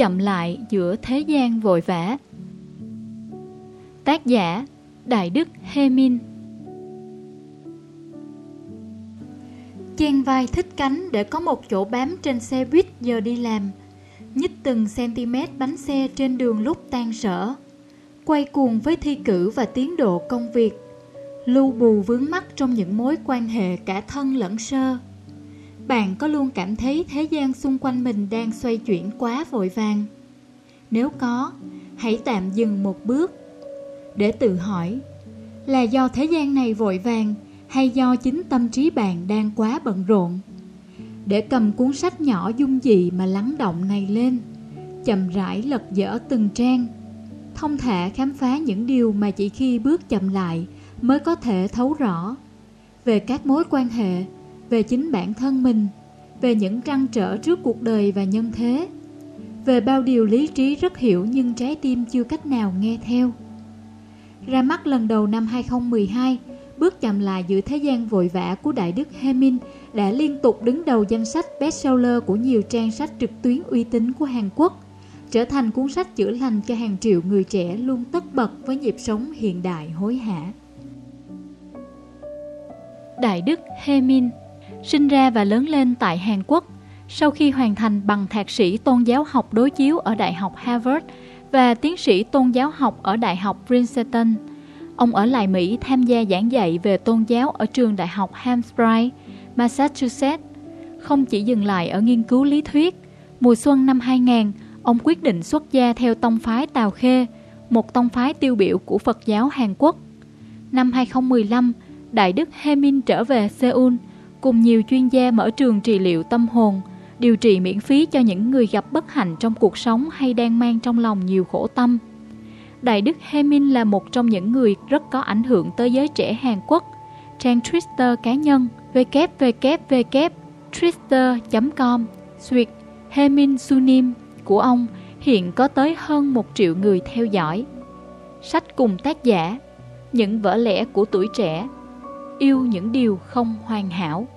chậm lại giữa thế gian vội vã. Tác giả, Đại Đức Hê Min Chen vai thích cánh để có một chỗ bám trên xe buýt giờ đi làm, Nhích từng cm bánh xe trên đường lúc tan sở, Quay cuồng với thi cử và tiến độ công việc, Lưu bù vướng mắt trong những mối quan hệ cả thân lẫn sơ bạn có luôn cảm thấy thế gian xung quanh mình đang xoay chuyển quá vội vàng? Nếu có, hãy tạm dừng một bước để tự hỏi là do thế gian này vội vàng hay do chính tâm trí bạn đang quá bận rộn? Để cầm cuốn sách nhỏ dung dị mà lắng động này lên, chậm rãi lật dở từng trang, thông thả khám phá những điều mà chỉ khi bước chậm lại mới có thể thấu rõ về các mối quan hệ về chính bản thân mình, về những trăn trở trước cuộc đời và nhân thế, về bao điều lý trí rất hiểu nhưng trái tim chưa cách nào nghe theo. Ra mắt lần đầu năm 2012, bước chậm lại giữa thế gian vội vã của Đại Đức Hemin đã liên tục đứng đầu danh sách bestseller của nhiều trang sách trực tuyến uy tín của Hàn Quốc, trở thành cuốn sách chữa lành cho hàng triệu người trẻ luôn tất bật với nhịp sống hiện đại hối hả. Đại Đức Hemin sinh ra và lớn lên tại Hàn Quốc. Sau khi hoàn thành bằng thạc sĩ tôn giáo học đối chiếu ở Đại học Harvard và tiến sĩ tôn giáo học ở Đại học Princeton, ông ở lại Mỹ tham gia giảng dạy về tôn giáo ở trường Đại học Hampshire, Massachusetts. Không chỉ dừng lại ở nghiên cứu lý thuyết, mùa xuân năm 2000, ông quyết định xuất gia theo tông phái Tào Khê, một tông phái tiêu biểu của Phật giáo Hàn Quốc. Năm 2015, Đại đức Hemin trở về Seoul – cùng nhiều chuyên gia mở trường trị liệu tâm hồn, điều trị miễn phí cho những người gặp bất hạnh trong cuộc sống hay đang mang trong lòng nhiều khổ tâm. Đại Đức Hemin là một trong những người rất có ảnh hưởng tới giới trẻ Hàn Quốc. Trang Twitter cá nhân www.twitter.com Suyệt Hemin Sunim của ông hiện có tới hơn một triệu người theo dõi. Sách cùng tác giả Những vở lẽ của tuổi trẻ yêu những điều không hoàn hảo.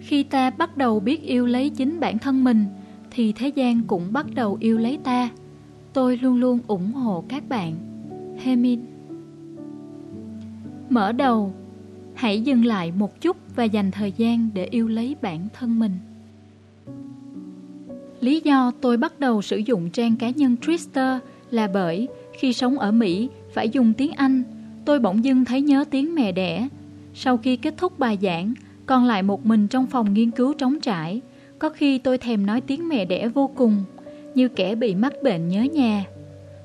Khi ta bắt đầu biết yêu lấy chính bản thân mình, thì thế gian cũng bắt đầu yêu lấy ta. Tôi luôn luôn ủng hộ các bạn. Hemin Mở đầu, hãy dừng lại một chút và dành thời gian để yêu lấy bản thân mình. Lý do tôi bắt đầu sử dụng trang cá nhân Twitter là bởi khi sống ở Mỹ phải dùng tiếng Anh, tôi bỗng dưng thấy nhớ tiếng mẹ đẻ. Sau khi kết thúc bài giảng, còn lại một mình trong phòng nghiên cứu trống trải, có khi tôi thèm nói tiếng mẹ đẻ vô cùng như kẻ bị mắc bệnh nhớ nhà.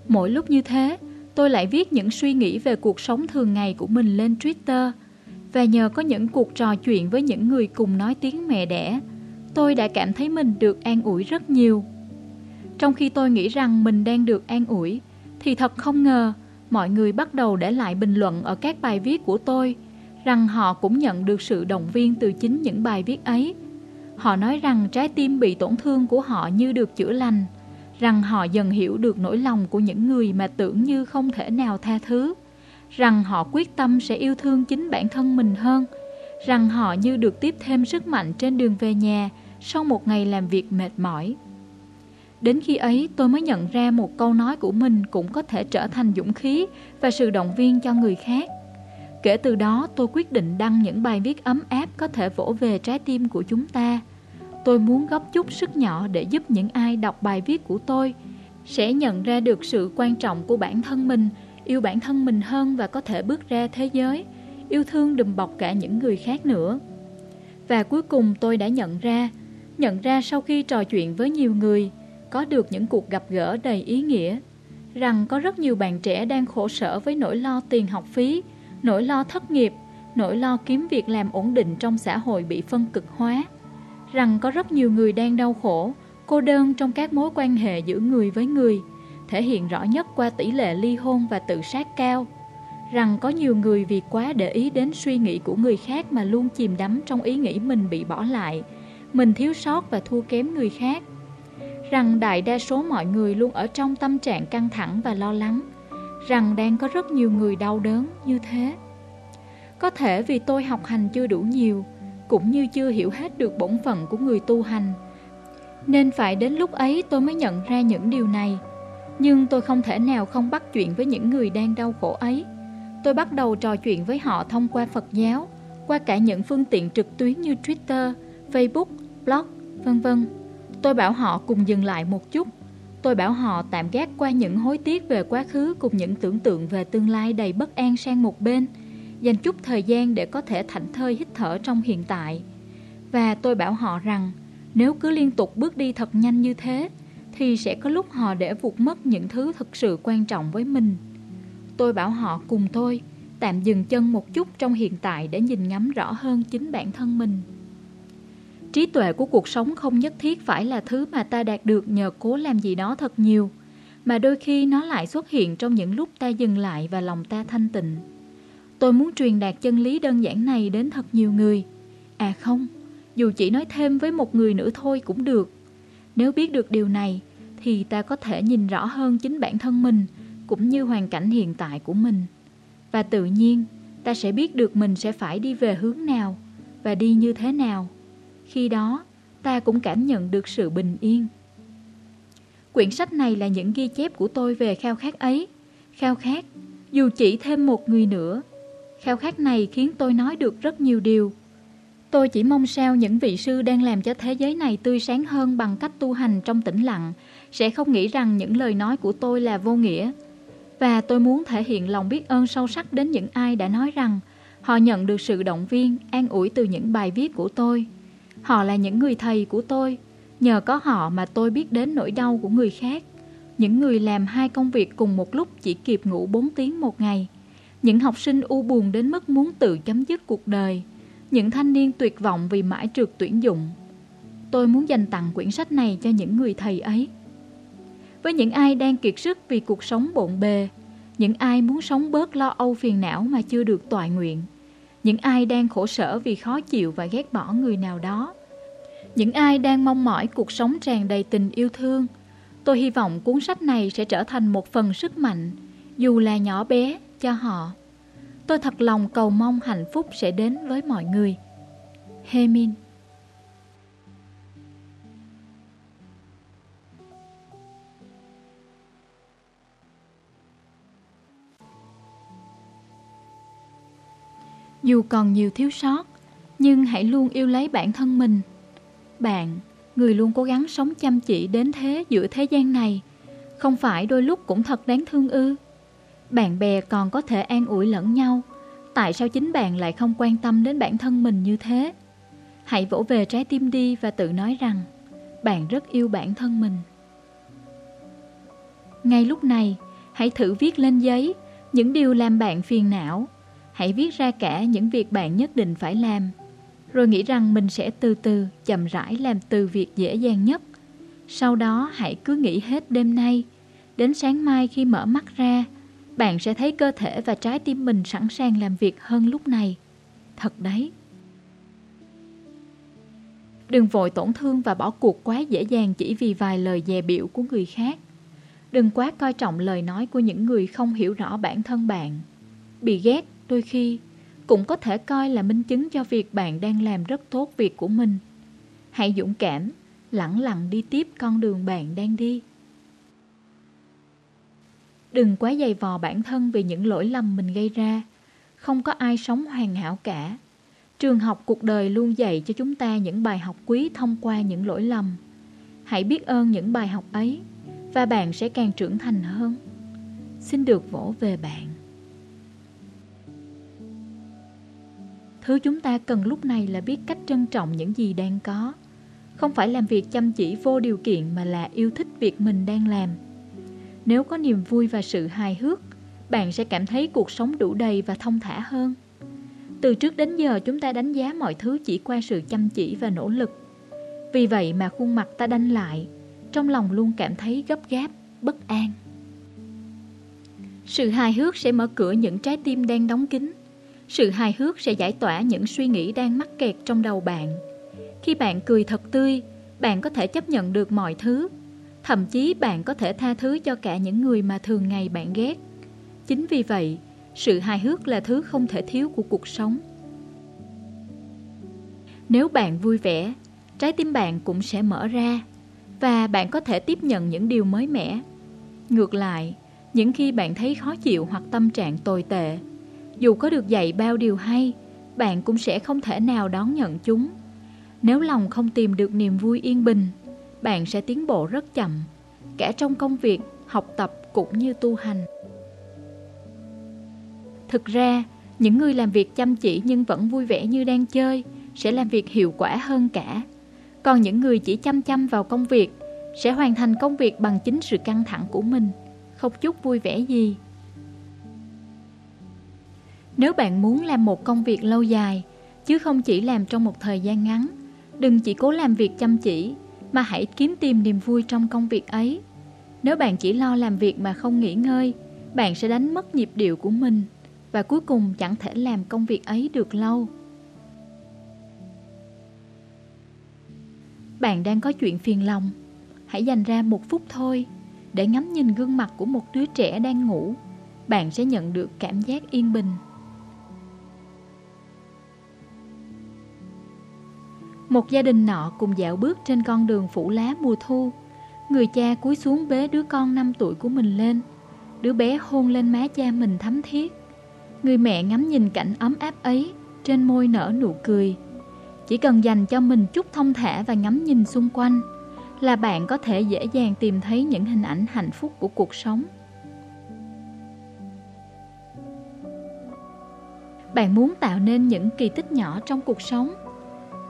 Mỗi lúc như thế, tôi lại viết những suy nghĩ về cuộc sống thường ngày của mình lên Twitter và nhờ có những cuộc trò chuyện với những người cùng nói tiếng mẹ đẻ, tôi đã cảm thấy mình được an ủi rất nhiều. Trong khi tôi nghĩ rằng mình đang được an ủi, thì thật không ngờ mọi người bắt đầu để lại bình luận ở các bài viết của tôi rằng họ cũng nhận được sự động viên từ chính những bài viết ấy. Họ nói rằng trái tim bị tổn thương của họ như được chữa lành rằng họ dần hiểu được nỗi lòng của những người mà tưởng như không thể nào tha thứ, rằng họ quyết tâm sẽ yêu thương chính bản thân mình hơn, rằng họ như được tiếp thêm sức mạnh trên đường về nhà sau một ngày làm việc mệt mỏi. Đến khi ấy tôi mới nhận ra một câu nói của mình cũng có thể trở thành dũng khí và sự động viên cho người khác. Kể từ đó tôi quyết định đăng những bài viết ấm áp có thể vỗ về trái tim của chúng ta. Tôi muốn góp chút sức nhỏ để giúp những ai đọc bài viết của tôi sẽ nhận ra được sự quan trọng của bản thân mình, yêu bản thân mình hơn và có thể bước ra thế giới, yêu thương đùm bọc cả những người khác nữa. Và cuối cùng tôi đã nhận ra, nhận ra sau khi trò chuyện với nhiều người, có được những cuộc gặp gỡ đầy ý nghĩa, rằng có rất nhiều bạn trẻ đang khổ sở với nỗi lo tiền học phí, nỗi lo thất nghiệp, nỗi lo kiếm việc làm ổn định trong xã hội bị phân cực hóa. Rằng có rất nhiều người đang đau khổ, cô đơn trong các mối quan hệ giữa người với người, thể hiện rõ nhất qua tỷ lệ ly hôn và tự sát cao, rằng có nhiều người vì quá để ý đến suy nghĩ của người khác mà luôn chìm đắm trong ý nghĩ mình bị bỏ lại, mình thiếu sót và thua kém người khác. Rằng đại đa số mọi người luôn ở trong tâm trạng căng thẳng và lo lắng, rằng đang có rất nhiều người đau đớn như thế. Có thể vì tôi học hành chưa đủ nhiều, cũng như chưa hiểu hết được bổn phận của người tu hành, nên phải đến lúc ấy tôi mới nhận ra những điều này. Nhưng tôi không thể nào không bắt chuyện với những người đang đau khổ ấy. Tôi bắt đầu trò chuyện với họ thông qua Phật giáo, qua cả những phương tiện trực tuyến như Twitter, Facebook, blog, vân vân. Tôi bảo họ cùng dừng lại một chút. Tôi bảo họ tạm gác qua những hối tiếc về quá khứ cùng những tưởng tượng về tương lai đầy bất an sang một bên, dành chút thời gian để có thể thảnh thơi hít thở trong hiện tại. Và tôi bảo họ rằng, nếu cứ liên tục bước đi thật nhanh như thế, thì sẽ có lúc họ để vụt mất những thứ thực sự quan trọng với mình. Tôi bảo họ cùng tôi tạm dừng chân một chút trong hiện tại để nhìn ngắm rõ hơn chính bản thân mình. Trí tuệ của cuộc sống không nhất thiết phải là thứ mà ta đạt được nhờ cố làm gì đó thật nhiều, mà đôi khi nó lại xuất hiện trong những lúc ta dừng lại và lòng ta thanh tịnh. Tôi muốn truyền đạt chân lý đơn giản này đến thật nhiều người. À không, dù chỉ nói thêm với một người nữa thôi cũng được. Nếu biết được điều này, thì ta có thể nhìn rõ hơn chính bản thân mình cũng như hoàn cảnh hiện tại của mình. Và tự nhiên, ta sẽ biết được mình sẽ phải đi về hướng nào và đi như thế nào. Khi đó, ta cũng cảm nhận được sự bình yên. Quyển sách này là những ghi chép của tôi về khao khát ấy. Khao khát, dù chỉ thêm một người nữa. Khao khát này khiến tôi nói được rất nhiều điều. Tôi chỉ mong sao những vị sư đang làm cho thế giới này tươi sáng hơn bằng cách tu hành trong tĩnh lặng sẽ không nghĩ rằng những lời nói của tôi là vô nghĩa. Và tôi muốn thể hiện lòng biết ơn sâu sắc đến những ai đã nói rằng họ nhận được sự động viên, an ủi từ những bài viết của tôi. Họ là những người thầy của tôi, nhờ có họ mà tôi biết đến nỗi đau của người khác. Những người làm hai công việc cùng một lúc chỉ kịp ngủ 4 tiếng một ngày. Những học sinh u buồn đến mức muốn tự chấm dứt cuộc đời. Những thanh niên tuyệt vọng vì mãi trượt tuyển dụng. Tôi muốn dành tặng quyển sách này cho những người thầy ấy với những ai đang kiệt sức vì cuộc sống bộn bề, những ai muốn sống bớt lo âu phiền não mà chưa được tọa nguyện, những ai đang khổ sở vì khó chịu và ghét bỏ người nào đó, những ai đang mong mỏi cuộc sống tràn đầy tình yêu thương. Tôi hy vọng cuốn sách này sẽ trở thành một phần sức mạnh, dù là nhỏ bé, cho họ. Tôi thật lòng cầu mong hạnh phúc sẽ đến với mọi người. Hemin Dù còn nhiều thiếu sót, nhưng hãy luôn yêu lấy bản thân mình. Bạn, người luôn cố gắng sống chăm chỉ đến thế giữa thế gian này, không phải đôi lúc cũng thật đáng thương ư. Bạn bè còn có thể an ủi lẫn nhau, tại sao chính bạn lại không quan tâm đến bản thân mình như thế? Hãy vỗ về trái tim đi và tự nói rằng bạn rất yêu bản thân mình. Ngay lúc này, hãy thử viết lên giấy những điều làm bạn phiền não Hãy viết ra cả những việc bạn nhất định phải làm, rồi nghĩ rằng mình sẽ từ từ, chậm rãi làm từ việc dễ dàng nhất. Sau đó hãy cứ nghĩ hết đêm nay, đến sáng mai khi mở mắt ra, bạn sẽ thấy cơ thể và trái tim mình sẵn sàng làm việc hơn lúc này. Thật đấy. Đừng vội tổn thương và bỏ cuộc quá dễ dàng chỉ vì vài lời dè biểu của người khác. Đừng quá coi trọng lời nói của những người không hiểu rõ bản thân bạn. Bị ghét đôi khi cũng có thể coi là minh chứng cho việc bạn đang làm rất tốt việc của mình. Hãy dũng cảm, lặng lặng đi tiếp con đường bạn đang đi. Đừng quá dày vò bản thân vì những lỗi lầm mình gây ra. Không có ai sống hoàn hảo cả. Trường học cuộc đời luôn dạy cho chúng ta những bài học quý thông qua những lỗi lầm. Hãy biết ơn những bài học ấy và bạn sẽ càng trưởng thành hơn. Xin được vỗ về bạn. Thứ chúng ta cần lúc này là biết cách trân trọng những gì đang có. Không phải làm việc chăm chỉ vô điều kiện mà là yêu thích việc mình đang làm. Nếu có niềm vui và sự hài hước, bạn sẽ cảm thấy cuộc sống đủ đầy và thông thả hơn. Từ trước đến giờ chúng ta đánh giá mọi thứ chỉ qua sự chăm chỉ và nỗ lực. Vì vậy mà khuôn mặt ta đanh lại, trong lòng luôn cảm thấy gấp gáp, bất an. Sự hài hước sẽ mở cửa những trái tim đang đóng kín. Sự hài hước sẽ giải tỏa những suy nghĩ đang mắc kẹt trong đầu bạn. Khi bạn cười thật tươi, bạn có thể chấp nhận được mọi thứ. Thậm chí bạn có thể tha thứ cho cả những người mà thường ngày bạn ghét. Chính vì vậy, sự hài hước là thứ không thể thiếu của cuộc sống. Nếu bạn vui vẻ, trái tim bạn cũng sẽ mở ra và bạn có thể tiếp nhận những điều mới mẻ. Ngược lại, những khi bạn thấy khó chịu hoặc tâm trạng tồi tệ, dù có được dạy bao điều hay, bạn cũng sẽ không thể nào đón nhận chúng. Nếu lòng không tìm được niềm vui yên bình, bạn sẽ tiến bộ rất chậm, cả trong công việc, học tập cũng như tu hành. Thực ra, những người làm việc chăm chỉ nhưng vẫn vui vẻ như đang chơi sẽ làm việc hiệu quả hơn cả. Còn những người chỉ chăm chăm vào công việc sẽ hoàn thành công việc bằng chính sự căng thẳng của mình, không chút vui vẻ gì. Nếu bạn muốn làm một công việc lâu dài, chứ không chỉ làm trong một thời gian ngắn, đừng chỉ cố làm việc chăm chỉ, mà hãy kiếm tìm niềm vui trong công việc ấy. Nếu bạn chỉ lo làm việc mà không nghỉ ngơi, bạn sẽ đánh mất nhịp điệu của mình và cuối cùng chẳng thể làm công việc ấy được lâu. Bạn đang có chuyện phiền lòng, hãy dành ra một phút thôi để ngắm nhìn gương mặt của một đứa trẻ đang ngủ. Bạn sẽ nhận được cảm giác yên bình. Một gia đình nọ cùng dạo bước trên con đường phủ lá mùa thu. Người cha cúi xuống bế đứa con 5 tuổi của mình lên. Đứa bé hôn lên má cha mình thấm thiết. Người mẹ ngắm nhìn cảnh ấm áp ấy, trên môi nở nụ cười. Chỉ cần dành cho mình chút thông thả và ngắm nhìn xung quanh là bạn có thể dễ dàng tìm thấy những hình ảnh hạnh phúc của cuộc sống. Bạn muốn tạo nên những kỳ tích nhỏ trong cuộc sống.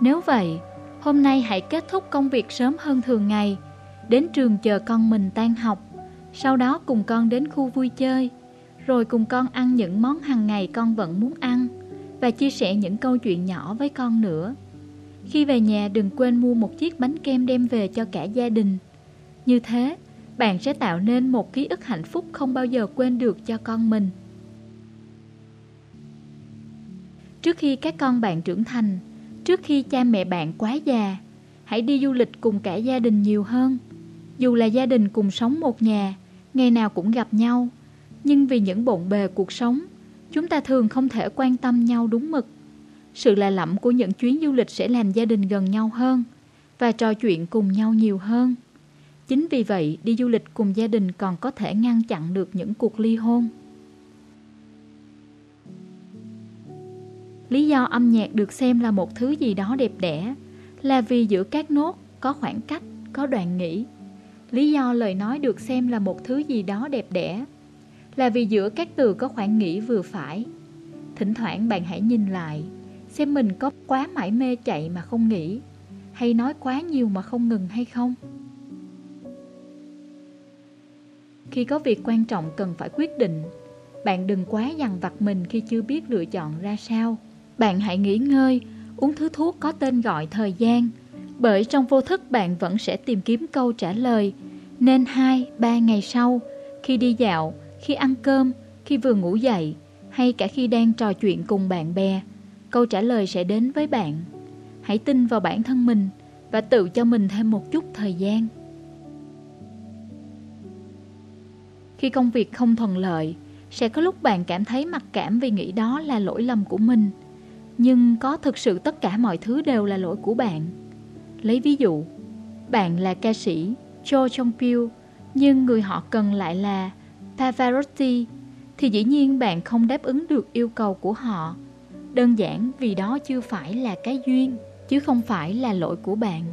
Nếu vậy, hôm nay hãy kết thúc công việc sớm hơn thường ngày, đến trường chờ con mình tan học, sau đó cùng con đến khu vui chơi, rồi cùng con ăn những món hàng ngày con vẫn muốn ăn và chia sẻ những câu chuyện nhỏ với con nữa. Khi về nhà đừng quên mua một chiếc bánh kem đem về cho cả gia đình. Như thế, bạn sẽ tạo nên một ký ức hạnh phúc không bao giờ quên được cho con mình. Trước khi các con bạn trưởng thành, trước khi cha mẹ bạn quá già, hãy đi du lịch cùng cả gia đình nhiều hơn. Dù là gia đình cùng sống một nhà, ngày nào cũng gặp nhau, nhưng vì những bộn bề cuộc sống, chúng ta thường không thể quan tâm nhau đúng mực. Sự lạ lẫm của những chuyến du lịch sẽ làm gia đình gần nhau hơn và trò chuyện cùng nhau nhiều hơn. Chính vì vậy, đi du lịch cùng gia đình còn có thể ngăn chặn được những cuộc ly hôn. Lý do âm nhạc được xem là một thứ gì đó đẹp đẽ là vì giữa các nốt có khoảng cách, có đoạn nghỉ. Lý do lời nói được xem là một thứ gì đó đẹp đẽ là vì giữa các từ có khoảng nghỉ vừa phải. Thỉnh thoảng bạn hãy nhìn lại xem mình có quá mải mê chạy mà không nghỉ hay nói quá nhiều mà không ngừng hay không khi có việc quan trọng cần phải quyết định bạn đừng quá dằn vặt mình khi chưa biết lựa chọn ra sao bạn hãy nghỉ ngơi uống thứ thuốc có tên gọi thời gian bởi trong vô thức bạn vẫn sẽ tìm kiếm câu trả lời nên hai ba ngày sau khi đi dạo khi ăn cơm khi vừa ngủ dậy hay cả khi đang trò chuyện cùng bạn bè câu trả lời sẽ đến với bạn. Hãy tin vào bản thân mình và tự cho mình thêm một chút thời gian. Khi công việc không thuận lợi, sẽ có lúc bạn cảm thấy mặc cảm vì nghĩ đó là lỗi lầm của mình. Nhưng có thực sự tất cả mọi thứ đều là lỗi của bạn. Lấy ví dụ, bạn là ca sĩ Cho Chong Pil, nhưng người họ cần lại là Pavarotti, thì dĩ nhiên bạn không đáp ứng được yêu cầu của họ Đơn giản vì đó chưa phải là cái duyên, chứ không phải là lỗi của bạn.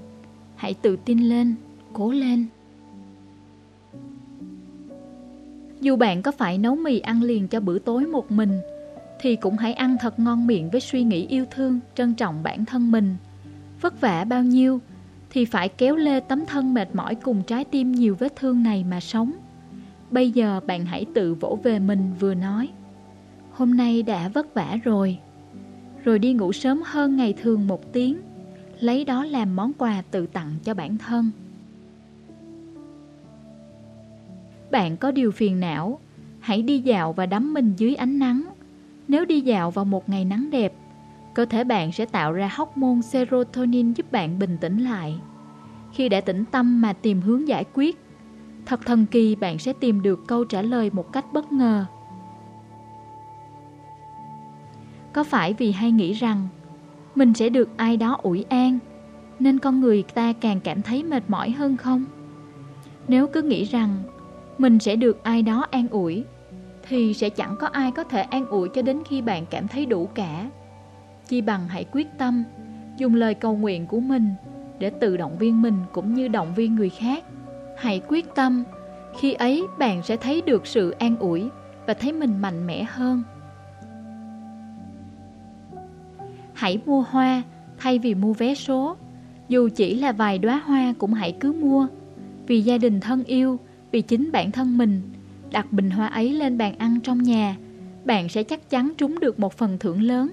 Hãy tự tin lên, cố lên. Dù bạn có phải nấu mì ăn liền cho bữa tối một mình, thì cũng hãy ăn thật ngon miệng với suy nghĩ yêu thương, trân trọng bản thân mình. Vất vả bao nhiêu thì phải kéo lê tấm thân mệt mỏi cùng trái tim nhiều vết thương này mà sống. Bây giờ bạn hãy tự vỗ về mình vừa nói. Hôm nay đã vất vả rồi rồi đi ngủ sớm hơn ngày thường một tiếng, lấy đó làm món quà tự tặng cho bản thân. Bạn có điều phiền não, Hãy đi dạo và đắm mình dưới ánh nắng. Nếu đi dạo vào một ngày nắng đẹp, cơ thể bạn sẽ tạo ra hormone serotonin giúp bạn bình tĩnh lại. Khi đã tĩnh tâm mà tìm hướng giải quyết, thật thần kỳ bạn sẽ tìm được câu trả lời một cách bất ngờ. Có phải vì hay nghĩ rằng mình sẽ được ai đó ủi an, nên con người ta càng cảm thấy mệt mỏi hơn không? Nếu cứ nghĩ rằng mình sẽ được ai đó an ủi, thì sẽ chẳng có ai có thể an ủi cho đến khi bạn cảm thấy đủ cả. Chi bằng hãy quyết tâm, dùng lời cầu nguyện của mình để tự động viên mình cũng như động viên người khác. Hãy quyết tâm, khi ấy bạn sẽ thấy được sự an ủi và thấy mình mạnh mẽ hơn. Hãy mua hoa thay vì mua vé số. Dù chỉ là vài đóa hoa cũng hãy cứ mua. Vì gia đình thân yêu, vì chính bản thân mình, đặt bình hoa ấy lên bàn ăn trong nhà, bạn sẽ chắc chắn trúng được một phần thưởng lớn,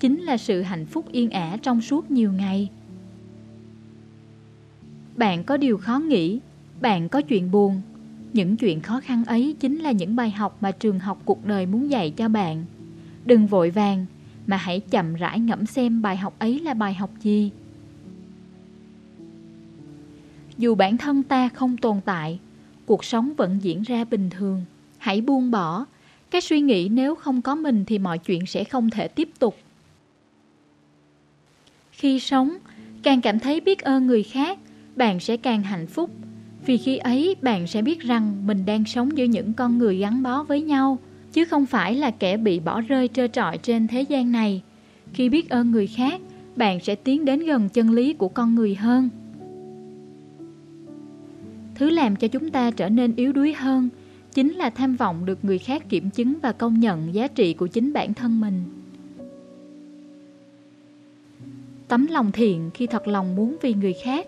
chính là sự hạnh phúc yên ả trong suốt nhiều ngày. Bạn có điều khó nghĩ, bạn có chuyện buồn. Những chuyện khó khăn ấy chính là những bài học mà trường học cuộc đời muốn dạy cho bạn. Đừng vội vàng, mà hãy chậm rãi ngẫm xem bài học ấy là bài học gì. Dù bản thân ta không tồn tại, cuộc sống vẫn diễn ra bình thường. Hãy buông bỏ, cái suy nghĩ nếu không có mình thì mọi chuyện sẽ không thể tiếp tục. Khi sống, càng cảm thấy biết ơn người khác, bạn sẽ càng hạnh phúc. Vì khi ấy bạn sẽ biết rằng mình đang sống giữa những con người gắn bó với nhau, chứ không phải là kẻ bị bỏ rơi trơ trọi trên thế gian này. Khi biết ơn người khác, bạn sẽ tiến đến gần chân lý của con người hơn. Thứ làm cho chúng ta trở nên yếu đuối hơn chính là tham vọng được người khác kiểm chứng và công nhận giá trị của chính bản thân mình. Tấm lòng thiện khi thật lòng muốn vì người khác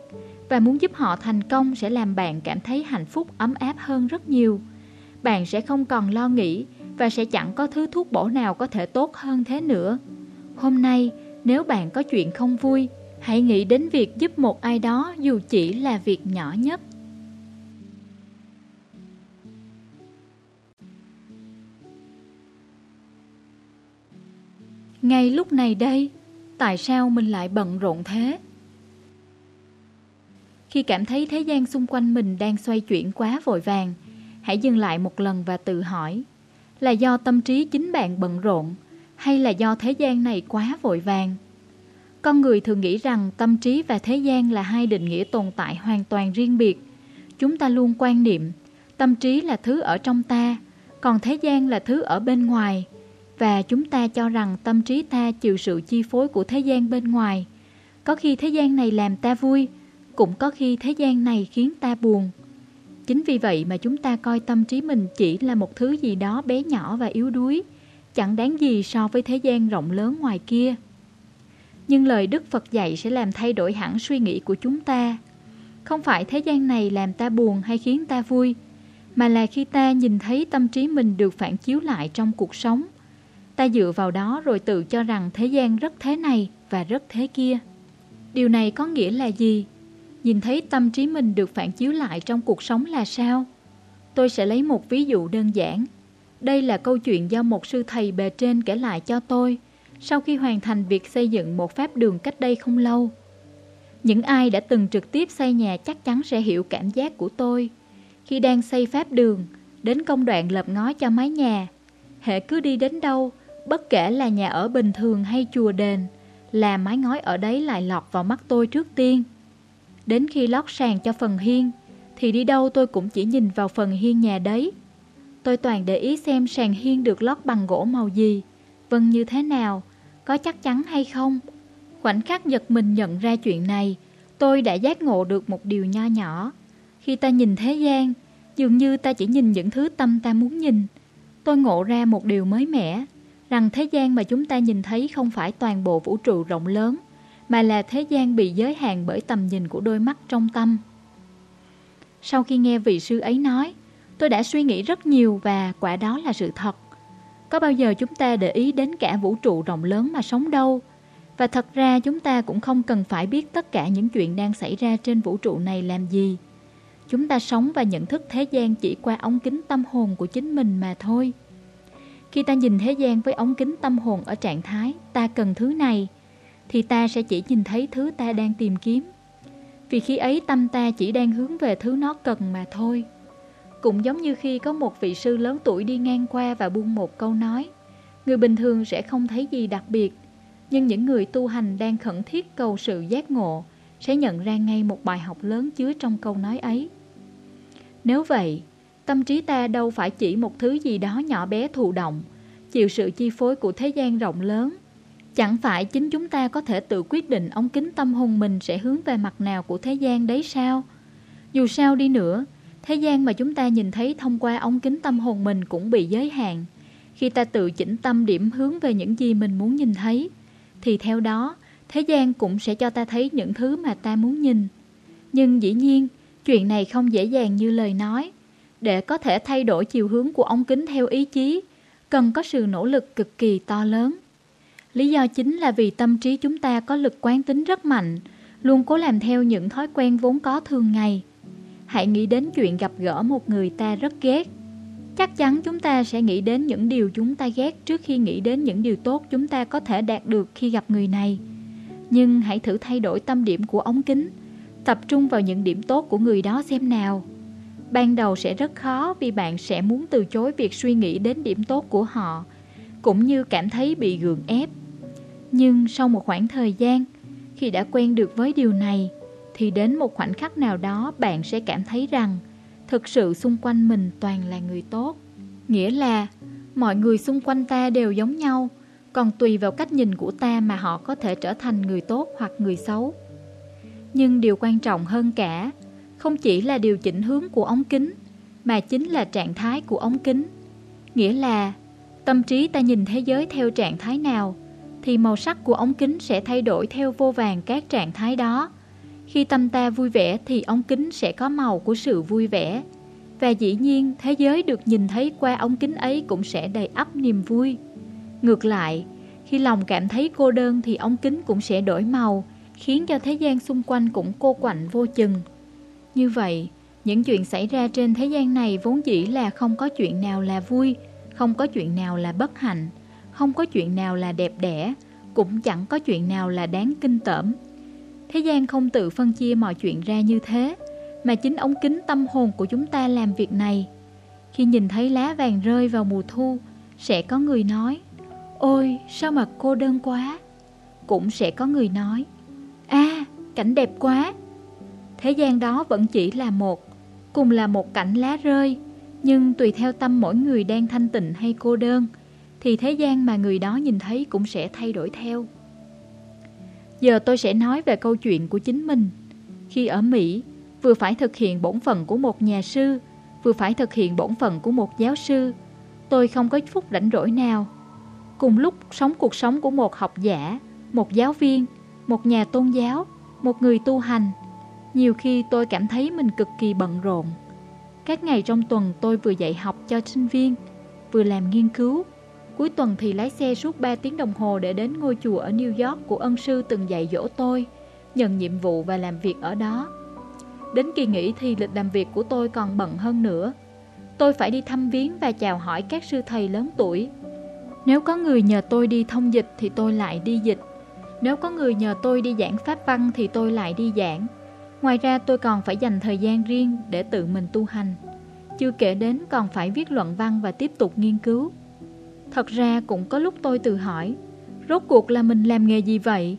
và muốn giúp họ thành công sẽ làm bạn cảm thấy hạnh phúc ấm áp hơn rất nhiều. Bạn sẽ không còn lo nghĩ và sẽ chẳng có thứ thuốc bổ nào có thể tốt hơn thế nữa. Hôm nay, nếu bạn có chuyện không vui, hãy nghĩ đến việc giúp một ai đó dù chỉ là việc nhỏ nhất. Ngay lúc này đây, tại sao mình lại bận rộn thế? Khi cảm thấy thế gian xung quanh mình đang xoay chuyển quá vội vàng, hãy dừng lại một lần và tự hỏi, là do tâm trí chính bạn bận rộn hay là do thế gian này quá vội vàng? Con người thường nghĩ rằng tâm trí và thế gian là hai định nghĩa tồn tại hoàn toàn riêng biệt. Chúng ta luôn quan niệm tâm trí là thứ ở trong ta, còn thế gian là thứ ở bên ngoài. Và chúng ta cho rằng tâm trí ta chịu sự chi phối của thế gian bên ngoài. Có khi thế gian này làm ta vui, cũng có khi thế gian này khiến ta buồn. Chính vì vậy mà chúng ta coi tâm trí mình chỉ là một thứ gì đó bé nhỏ và yếu đuối, chẳng đáng gì so với thế gian rộng lớn ngoài kia. Nhưng lời Đức Phật dạy sẽ làm thay đổi hẳn suy nghĩ của chúng ta. Không phải thế gian này làm ta buồn hay khiến ta vui, mà là khi ta nhìn thấy tâm trí mình được phản chiếu lại trong cuộc sống. Ta dựa vào đó rồi tự cho rằng thế gian rất thế này và rất thế kia. Điều này có nghĩa là gì? Nhìn thấy tâm trí mình được phản chiếu lại trong cuộc sống là sao? Tôi sẽ lấy một ví dụ đơn giản. Đây là câu chuyện do một sư thầy bề trên kể lại cho tôi sau khi hoàn thành việc xây dựng một pháp đường cách đây không lâu. Những ai đã từng trực tiếp xây nhà chắc chắn sẽ hiểu cảm giác của tôi. Khi đang xây pháp đường, đến công đoạn lợp ngói cho mái nhà, hệ cứ đi đến đâu, bất kể là nhà ở bình thường hay chùa đền, là mái ngói ở đấy lại lọt vào mắt tôi trước tiên. Đến khi lót sàn cho phần hiên, thì đi đâu tôi cũng chỉ nhìn vào phần hiên nhà đấy. Tôi toàn để ý xem sàn hiên được lót bằng gỗ màu gì, vân như thế nào, có chắc chắn hay không. Khoảnh khắc giật mình nhận ra chuyện này, tôi đã giác ngộ được một điều nho nhỏ. Khi ta nhìn thế gian, dường như ta chỉ nhìn những thứ tâm ta muốn nhìn. Tôi ngộ ra một điều mới mẻ, rằng thế gian mà chúng ta nhìn thấy không phải toàn bộ vũ trụ rộng lớn, mà là thế gian bị giới hạn bởi tầm nhìn của đôi mắt trong tâm. Sau khi nghe vị sư ấy nói, tôi đã suy nghĩ rất nhiều và quả đó là sự thật. Có bao giờ chúng ta để ý đến cả vũ trụ rộng lớn mà sống đâu? Và thật ra chúng ta cũng không cần phải biết tất cả những chuyện đang xảy ra trên vũ trụ này làm gì. Chúng ta sống và nhận thức thế gian chỉ qua ống kính tâm hồn của chính mình mà thôi. Khi ta nhìn thế gian với ống kính tâm hồn ở trạng thái ta cần thứ này, thì ta sẽ chỉ nhìn thấy thứ ta đang tìm kiếm. Vì khi ấy tâm ta chỉ đang hướng về thứ nó cần mà thôi. Cũng giống như khi có một vị sư lớn tuổi đi ngang qua và buông một câu nói, người bình thường sẽ không thấy gì đặc biệt, nhưng những người tu hành đang khẩn thiết cầu sự giác ngộ sẽ nhận ra ngay một bài học lớn chứa trong câu nói ấy. Nếu vậy, tâm trí ta đâu phải chỉ một thứ gì đó nhỏ bé thụ động, chịu sự chi phối của thế gian rộng lớn. Chẳng phải chính chúng ta có thể tự quyết định ống kính tâm hồn mình sẽ hướng về mặt nào của thế gian đấy sao? Dù sao đi nữa, thế gian mà chúng ta nhìn thấy thông qua ống kính tâm hồn mình cũng bị giới hạn. Khi ta tự chỉnh tâm điểm hướng về những gì mình muốn nhìn thấy, thì theo đó, thế gian cũng sẽ cho ta thấy những thứ mà ta muốn nhìn. Nhưng dĩ nhiên, chuyện này không dễ dàng như lời nói. Để có thể thay đổi chiều hướng của ống kính theo ý chí, cần có sự nỗ lực cực kỳ to lớn. Lý do chính là vì tâm trí chúng ta có lực quán tính rất mạnh, luôn cố làm theo những thói quen vốn có thường ngày. Hãy nghĩ đến chuyện gặp gỡ một người ta rất ghét. Chắc chắn chúng ta sẽ nghĩ đến những điều chúng ta ghét trước khi nghĩ đến những điều tốt chúng ta có thể đạt được khi gặp người này. Nhưng hãy thử thay đổi tâm điểm của ống kính, tập trung vào những điểm tốt của người đó xem nào. Ban đầu sẽ rất khó vì bạn sẽ muốn từ chối việc suy nghĩ đến điểm tốt của họ, cũng như cảm thấy bị gượng ép. Nhưng sau một khoảng thời gian, khi đã quen được với điều này, thì đến một khoảnh khắc nào đó bạn sẽ cảm thấy rằng thực sự xung quanh mình toàn là người tốt. Nghĩa là mọi người xung quanh ta đều giống nhau, còn tùy vào cách nhìn của ta mà họ có thể trở thành người tốt hoặc người xấu. Nhưng điều quan trọng hơn cả, không chỉ là điều chỉnh hướng của ống kính, mà chính là trạng thái của ống kính. Nghĩa là, tâm trí ta nhìn thế giới theo trạng thái nào, thì màu sắc của ống kính sẽ thay đổi theo vô vàng các trạng thái đó. Khi tâm ta vui vẻ thì ống kính sẽ có màu của sự vui vẻ. Và dĩ nhiên, thế giới được nhìn thấy qua ống kính ấy cũng sẽ đầy ắp niềm vui. Ngược lại, khi lòng cảm thấy cô đơn thì ống kính cũng sẽ đổi màu, khiến cho thế gian xung quanh cũng cô quạnh vô chừng. Như vậy, những chuyện xảy ra trên thế gian này vốn dĩ là không có chuyện nào là vui, không có chuyện nào là bất hạnh, không có chuyện nào là đẹp đẽ, cũng chẳng có chuyện nào là đáng kinh tởm. Thế gian không tự phân chia mọi chuyện ra như thế, mà chính ống kính tâm hồn của chúng ta làm việc này. Khi nhìn thấy lá vàng rơi vào mùa thu, sẽ có người nói, Ôi, sao mà cô đơn quá? Cũng sẽ có người nói, a cảnh đẹp quá! Thế gian đó vẫn chỉ là một, cùng là một cảnh lá rơi, nhưng tùy theo tâm mỗi người đang thanh tịnh hay cô đơn, thì thế gian mà người đó nhìn thấy cũng sẽ thay đổi theo. Giờ tôi sẽ nói về câu chuyện của chính mình. Khi ở Mỹ, vừa phải thực hiện bổn phận của một nhà sư, vừa phải thực hiện bổn phận của một giáo sư, tôi không có phút rảnh rỗi nào. Cùng lúc sống cuộc sống của một học giả, một giáo viên, một nhà tôn giáo, một người tu hành, nhiều khi tôi cảm thấy mình cực kỳ bận rộn. Các ngày trong tuần tôi vừa dạy học cho sinh viên, vừa làm nghiên cứu. Cuối tuần thì lái xe suốt 3 tiếng đồng hồ để đến ngôi chùa ở New York của ân sư từng dạy dỗ tôi, nhận nhiệm vụ và làm việc ở đó. Đến kỳ nghỉ thì lịch làm việc của tôi còn bận hơn nữa. Tôi phải đi thăm viếng và chào hỏi các sư thầy lớn tuổi. Nếu có người nhờ tôi đi thông dịch thì tôi lại đi dịch. Nếu có người nhờ tôi đi giảng pháp văn thì tôi lại đi giảng. Ngoài ra tôi còn phải dành thời gian riêng để tự mình tu hành. Chưa kể đến còn phải viết luận văn và tiếp tục nghiên cứu. Thật ra cũng có lúc tôi tự hỏi, rốt cuộc là mình làm nghề gì vậy?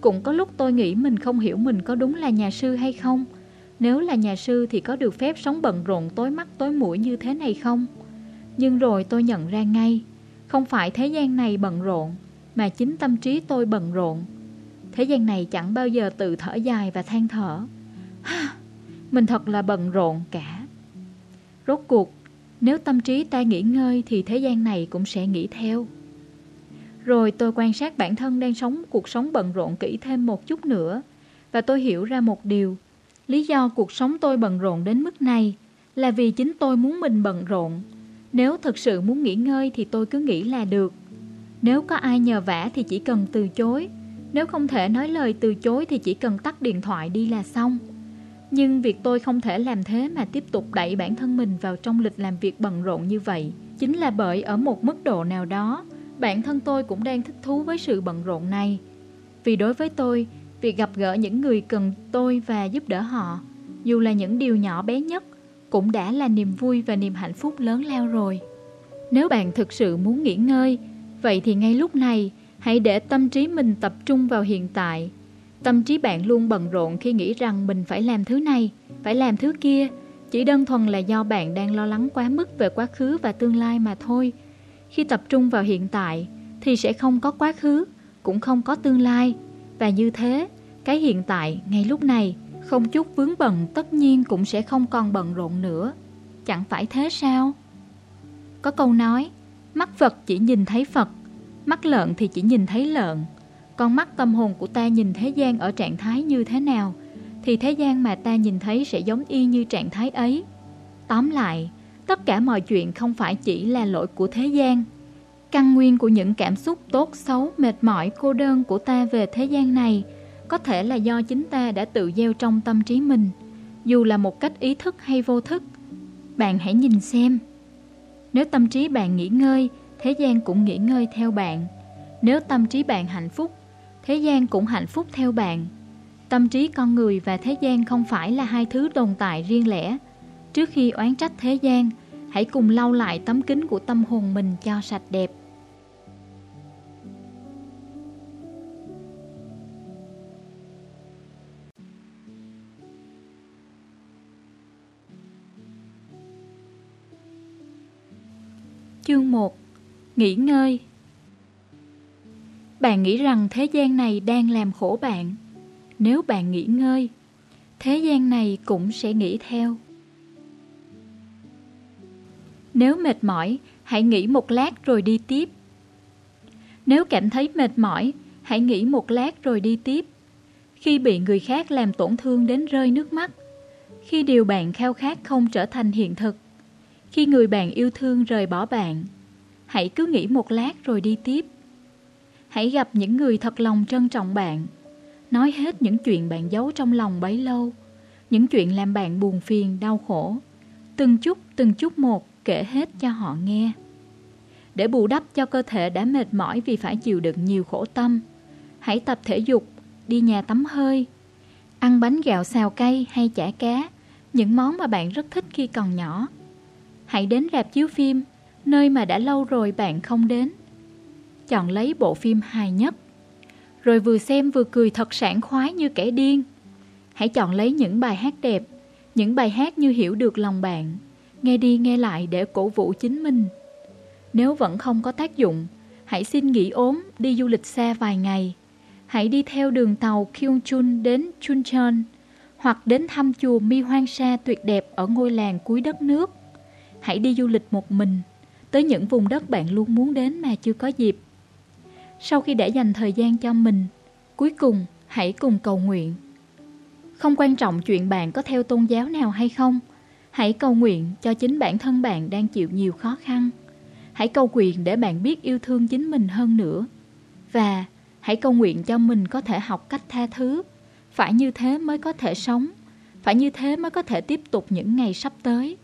Cũng có lúc tôi nghĩ mình không hiểu mình có đúng là nhà sư hay không. Nếu là nhà sư thì có được phép sống bận rộn tối mắt tối mũi như thế này không? Nhưng rồi tôi nhận ra ngay, không phải thế gian này bận rộn, mà chính tâm trí tôi bận rộn. Thế gian này chẳng bao giờ tự thở dài và than thở. Mình thật là bận rộn cả. Rốt cuộc, nếu tâm trí ta nghỉ ngơi thì thế gian này cũng sẽ nghỉ theo. Rồi tôi quan sát bản thân đang sống cuộc sống bận rộn kỹ thêm một chút nữa và tôi hiểu ra một điều. Lý do cuộc sống tôi bận rộn đến mức này là vì chính tôi muốn mình bận rộn. Nếu thực sự muốn nghỉ ngơi thì tôi cứ nghĩ là được. Nếu có ai nhờ vả thì chỉ cần từ chối nếu không thể nói lời từ chối thì chỉ cần tắt điện thoại đi là xong. Nhưng việc tôi không thể làm thế mà tiếp tục đẩy bản thân mình vào trong lịch làm việc bận rộn như vậy Chính là bởi ở một mức độ nào đó Bản thân tôi cũng đang thích thú với sự bận rộn này Vì đối với tôi, việc gặp gỡ những người cần tôi và giúp đỡ họ Dù là những điều nhỏ bé nhất Cũng đã là niềm vui và niềm hạnh phúc lớn lao rồi Nếu bạn thực sự muốn nghỉ ngơi Vậy thì ngay lúc này Hãy để tâm trí mình tập trung vào hiện tại Tâm trí bạn luôn bận rộn khi nghĩ rằng mình phải làm thứ này, phải làm thứ kia. Chỉ đơn thuần là do bạn đang lo lắng quá mức về quá khứ và tương lai mà thôi. Khi tập trung vào hiện tại thì sẽ không có quá khứ, cũng không có tương lai. Và như thế, cái hiện tại ngay lúc này không chút vướng bận tất nhiên cũng sẽ không còn bận rộn nữa. Chẳng phải thế sao? Có câu nói, mắt Phật chỉ nhìn thấy Phật, mắt lợn thì chỉ nhìn thấy lợn. Con mắt tâm hồn của ta nhìn thế gian ở trạng thái như thế nào Thì thế gian mà ta nhìn thấy sẽ giống y như trạng thái ấy. Tóm lại, tất cả mọi chuyện không phải chỉ là lỗi của thế gian. Căn nguyên của những cảm xúc tốt, xấu, mệt mỏi, cô đơn của ta về thế gian này Có thể là do chính ta đã tự gieo trong tâm trí mình. Dù là một cách ý thức hay vô thức Bạn hãy nhìn xem. Nếu tâm trí bạn nghỉ ngơi Thế gian cũng nghỉ ngơi theo bạn Nếu tâm trí bạn hạnh phúc thế gian cũng hạnh phúc theo bạn. Tâm trí con người và thế gian không phải là hai thứ tồn tại riêng lẻ. Trước khi oán trách thế gian, hãy cùng lau lại tấm kính của tâm hồn mình cho sạch đẹp. Chương 1 Nghỉ ngơi bạn nghĩ rằng thế gian này đang làm khổ bạn. Nếu bạn nghỉ ngơi, thế gian này cũng sẽ nghỉ theo. Nếu mệt mỏi, hãy nghỉ một lát rồi đi tiếp. Nếu cảm thấy mệt mỏi, hãy nghỉ một lát rồi đi tiếp. Khi bị người khác làm tổn thương đến rơi nước mắt, khi điều bạn khao khát không trở thành hiện thực, khi người bạn yêu thương rời bỏ bạn, hãy cứ nghĩ một lát rồi đi tiếp. Hãy gặp những người thật lòng trân trọng bạn. Nói hết những chuyện bạn giấu trong lòng bấy lâu. Những chuyện làm bạn buồn phiền, đau khổ. Từng chút, từng chút một kể hết cho họ nghe. Để bù đắp cho cơ thể đã mệt mỏi vì phải chịu đựng nhiều khổ tâm, hãy tập thể dục, đi nhà tắm hơi, ăn bánh gạo xào cay hay chả cá, những món mà bạn rất thích khi còn nhỏ. Hãy đến rạp chiếu phim, nơi mà đã lâu rồi bạn không đến chọn lấy bộ phim hài nhất. Rồi vừa xem vừa cười thật sảng khoái như kẻ điên. Hãy chọn lấy những bài hát đẹp, những bài hát như hiểu được lòng bạn, nghe đi nghe lại để cổ vũ chính mình. Nếu vẫn không có tác dụng, hãy xin nghỉ ốm đi du lịch xa vài ngày. Hãy đi theo đường tàu Kyungchun đến Chuncheon hoặc đến thăm chùa Mi Hoang Sa tuyệt đẹp ở ngôi làng cuối đất nước. Hãy đi du lịch một mình tới những vùng đất bạn luôn muốn đến mà chưa có dịp. Sau khi đã dành thời gian cho mình, cuối cùng hãy cùng cầu nguyện. Không quan trọng chuyện bạn có theo tôn giáo nào hay không, hãy cầu nguyện cho chính bản thân bạn đang chịu nhiều khó khăn. Hãy cầu nguyện để bạn biết yêu thương chính mình hơn nữa. Và hãy cầu nguyện cho mình có thể học cách tha thứ. Phải như thế mới có thể sống, phải như thế mới có thể tiếp tục những ngày sắp tới.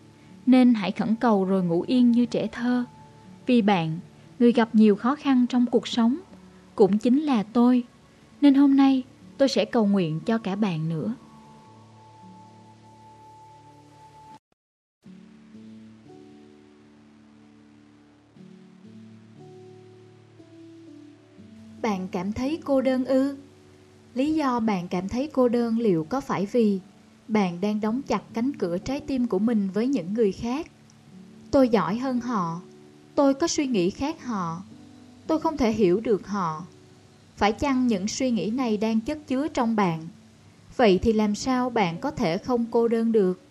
Nên hãy khẩn cầu rồi ngủ yên như trẻ thơ. Vì bạn, người gặp nhiều khó khăn trong cuộc sống, cũng chính là tôi. Nên hôm nay tôi sẽ cầu nguyện cho cả bạn nữa. Bạn cảm thấy cô đơn ư? Lý do bạn cảm thấy cô đơn liệu có phải vì bạn đang đóng chặt cánh cửa trái tim của mình với những người khác? Tôi giỏi hơn họ, tôi có suy nghĩ khác họ, Tôi không thể hiểu được họ. Phải chăng những suy nghĩ này đang chất chứa trong bạn? Vậy thì làm sao bạn có thể không cô đơn được?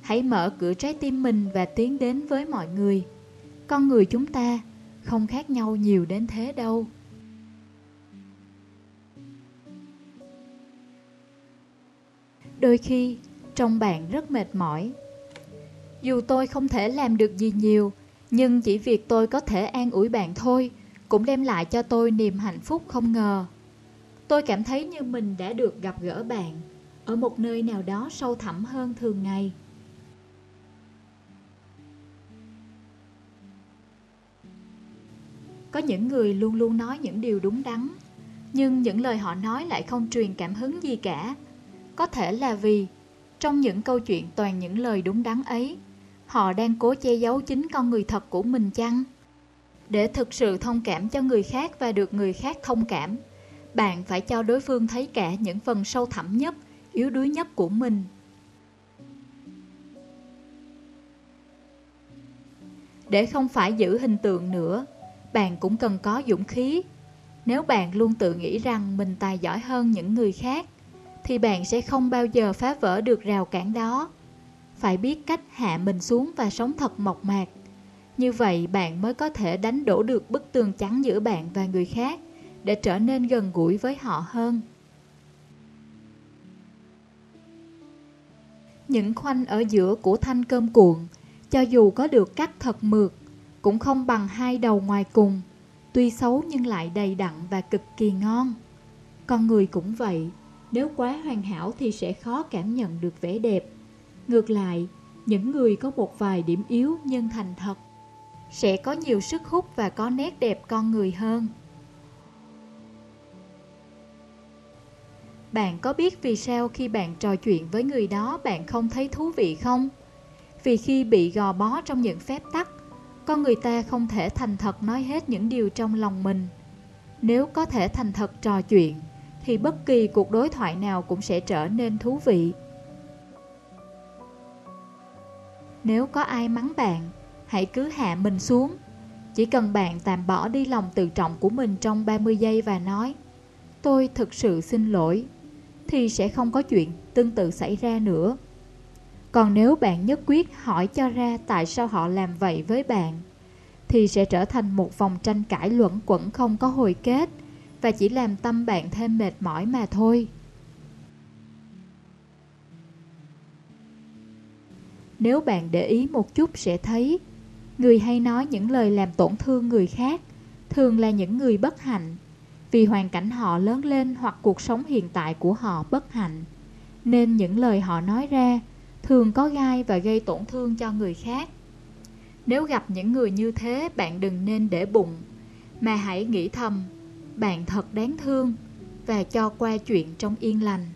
Hãy mở cửa trái tim mình và tiến đến với mọi người. Con người chúng ta không khác nhau nhiều đến thế đâu. Đôi khi, trong bạn rất mệt mỏi. Dù tôi không thể làm được gì nhiều, nhưng chỉ việc tôi có thể an ủi bạn thôi cũng đem lại cho tôi niềm hạnh phúc không ngờ. Tôi cảm thấy như mình đã được gặp gỡ bạn. ở một nơi nào đó sâu thẳm hơn thường ngày có những người luôn luôn nói những điều đúng đắn nhưng những lời họ nói lại không truyền cảm hứng gì cả có thể là vì, trong những câu chuyện toàn những lời đúng đắn ấy, họ đang cố che giấu chính con người thật của mình chăng? Để thực sự thông cảm cho người khác và được người khác thông cảm, bạn phải cho đối phương thấy cả những phần sâu thẳm nhất, yếu đuối nhất của mình. Để không phải giữ hình tượng nữa, bạn cũng cần có dũng khí. Nếu bạn luôn tự nghĩ rằng mình tài giỏi hơn những người khác thì bạn sẽ không bao giờ phá vỡ được rào cản đó. Phải biết cách hạ mình xuống và sống thật mộc mạc. Như vậy, bạn mới có thể đánh đổ được bức tường chắn giữa bạn và người khác, để trở nên gần gũi với họ hơn. Những khoanh ở giữa của thanh cơm cuộn, cho dù có được cắt thật mượt, cũng không bằng hai đầu ngoài cùng, tuy xấu nhưng lại đầy đặn và cực kỳ ngon. Con người cũng vậy nếu quá hoàn hảo thì sẽ khó cảm nhận được vẻ đẹp. Ngược lại, những người có một vài điểm yếu nhưng thành thật sẽ có nhiều sức hút và có nét đẹp con người hơn. Bạn có biết vì sao khi bạn trò chuyện với người đó bạn không thấy thú vị không? Vì khi bị gò bó trong những phép tắc, con người ta không thể thành thật nói hết những điều trong lòng mình. Nếu có thể thành thật trò chuyện thì bất kỳ cuộc đối thoại nào cũng sẽ trở nên thú vị. Nếu có ai mắng bạn, hãy cứ hạ mình xuống. Chỉ cần bạn tạm bỏ đi lòng tự trọng của mình trong 30 giây và nói, Tôi thực sự xin lỗi, Thì sẽ không có chuyện tương tự xảy ra nữa. Còn nếu bạn nhất quyết hỏi cho ra tại sao họ làm vậy với bạn, thì sẽ trở thành một vòng tranh cãi luẩn quẩn không có hồi kết và chỉ làm tâm bạn thêm mệt mỏi mà thôi. Nếu bạn để ý một chút sẽ thấy người hay nói những lời làm tổn thương người khác thường là những người bất hạnh vì hoàn cảnh họ lớn lên hoặc cuộc sống hiện tại của họ bất hạnh nên những lời họ nói ra thường có gai và gây tổn thương cho người khác. Nếu gặp những người như thế, bạn đừng nên để bụng, mà hãy nghĩ thầm, bạn thật đáng thương và cho qua chuyện trong yên lành.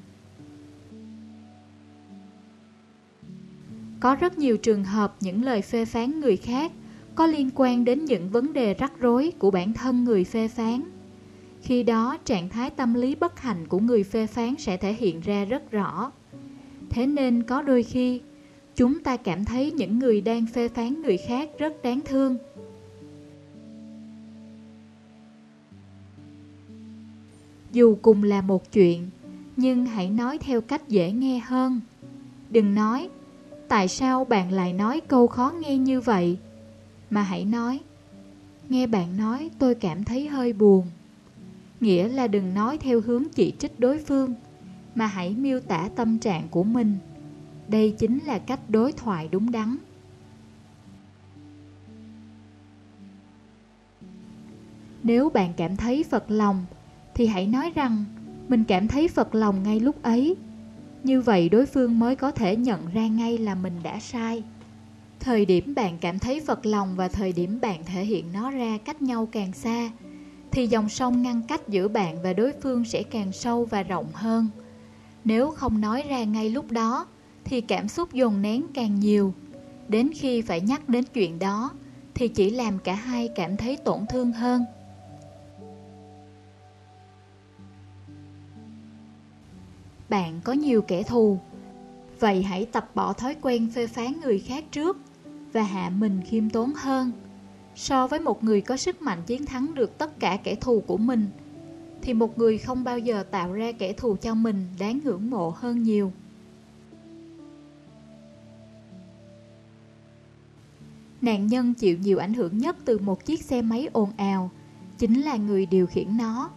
Có rất nhiều trường hợp những lời phê phán người khác có liên quan đến những vấn đề rắc rối của bản thân người phê phán. Khi đó, trạng thái tâm lý bất hạnh của người phê phán sẽ thể hiện ra rất rõ. Thế nên có đôi khi chúng ta cảm thấy những người đang phê phán người khác rất đáng thương. Dù cùng là một chuyện, nhưng hãy nói theo cách dễ nghe hơn. Đừng nói, tại sao bạn lại nói câu khó nghe như vậy? Mà hãy nói, nghe bạn nói tôi cảm thấy hơi buồn. Nghĩa là đừng nói theo hướng chỉ trích đối phương, mà hãy miêu tả tâm trạng của mình đây chính là cách đối thoại đúng đắn nếu bạn cảm thấy phật lòng thì hãy nói rằng, mình cảm thấy phật lòng ngay lúc ấy như vậy đối phương mới có thể nhận ra ngay là mình đã sai thời điểm bạn cảm thấy phật lòng và thời điểm bạn thể hiện nó ra cách nhau càng xa, thì dòng sông ngăn cách giữa bạn và đối phương sẽ càng sâu và rộng hơn nếu không nói ra ngay lúc đó, thì cảm xúc dồn nén càng nhiều. Đến khi phải nhắc đến chuyện đó, thì chỉ làm cả hai cảm thấy tổn thương hơn. Bạn có nhiều kẻ thù, vậy hãy tập bỏ thói quen phê phán người khác trước và hạ mình khiêm tốn hơn. So với một người có sức mạnh chiến thắng được tất cả kẻ thù của mình, thì một người không bao giờ tạo ra kẻ thù cho mình đáng ngưỡng mộ hơn nhiều. Nạn nhân chịu nhiều ảnh hưởng nhất từ một chiếc xe máy ồn ào, chính là người điều khiển nó.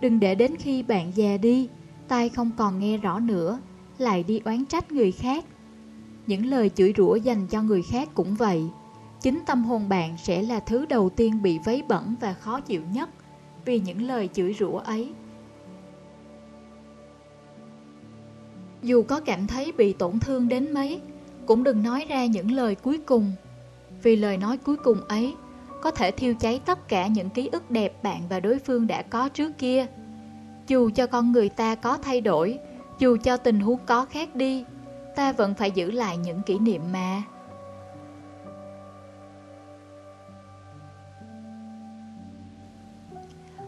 Đừng để đến khi bạn già đi, tai không còn nghe rõ nữa, lại đi oán trách người khác. Những lời chửi rủa dành cho người khác cũng vậy. Chính tâm hồn bạn sẽ là thứ đầu tiên bị vấy bẩn và khó chịu nhất vì những lời chửi rủa ấy. Dù có cảm thấy bị tổn thương đến mấy, cũng đừng nói ra những lời cuối cùng. Vì lời nói cuối cùng ấy có thể thiêu cháy tất cả những ký ức đẹp bạn và đối phương đã có trước kia. Dù cho con người ta có thay đổi, dù cho tình huống có khác đi, ta vẫn phải giữ lại những kỷ niệm mà.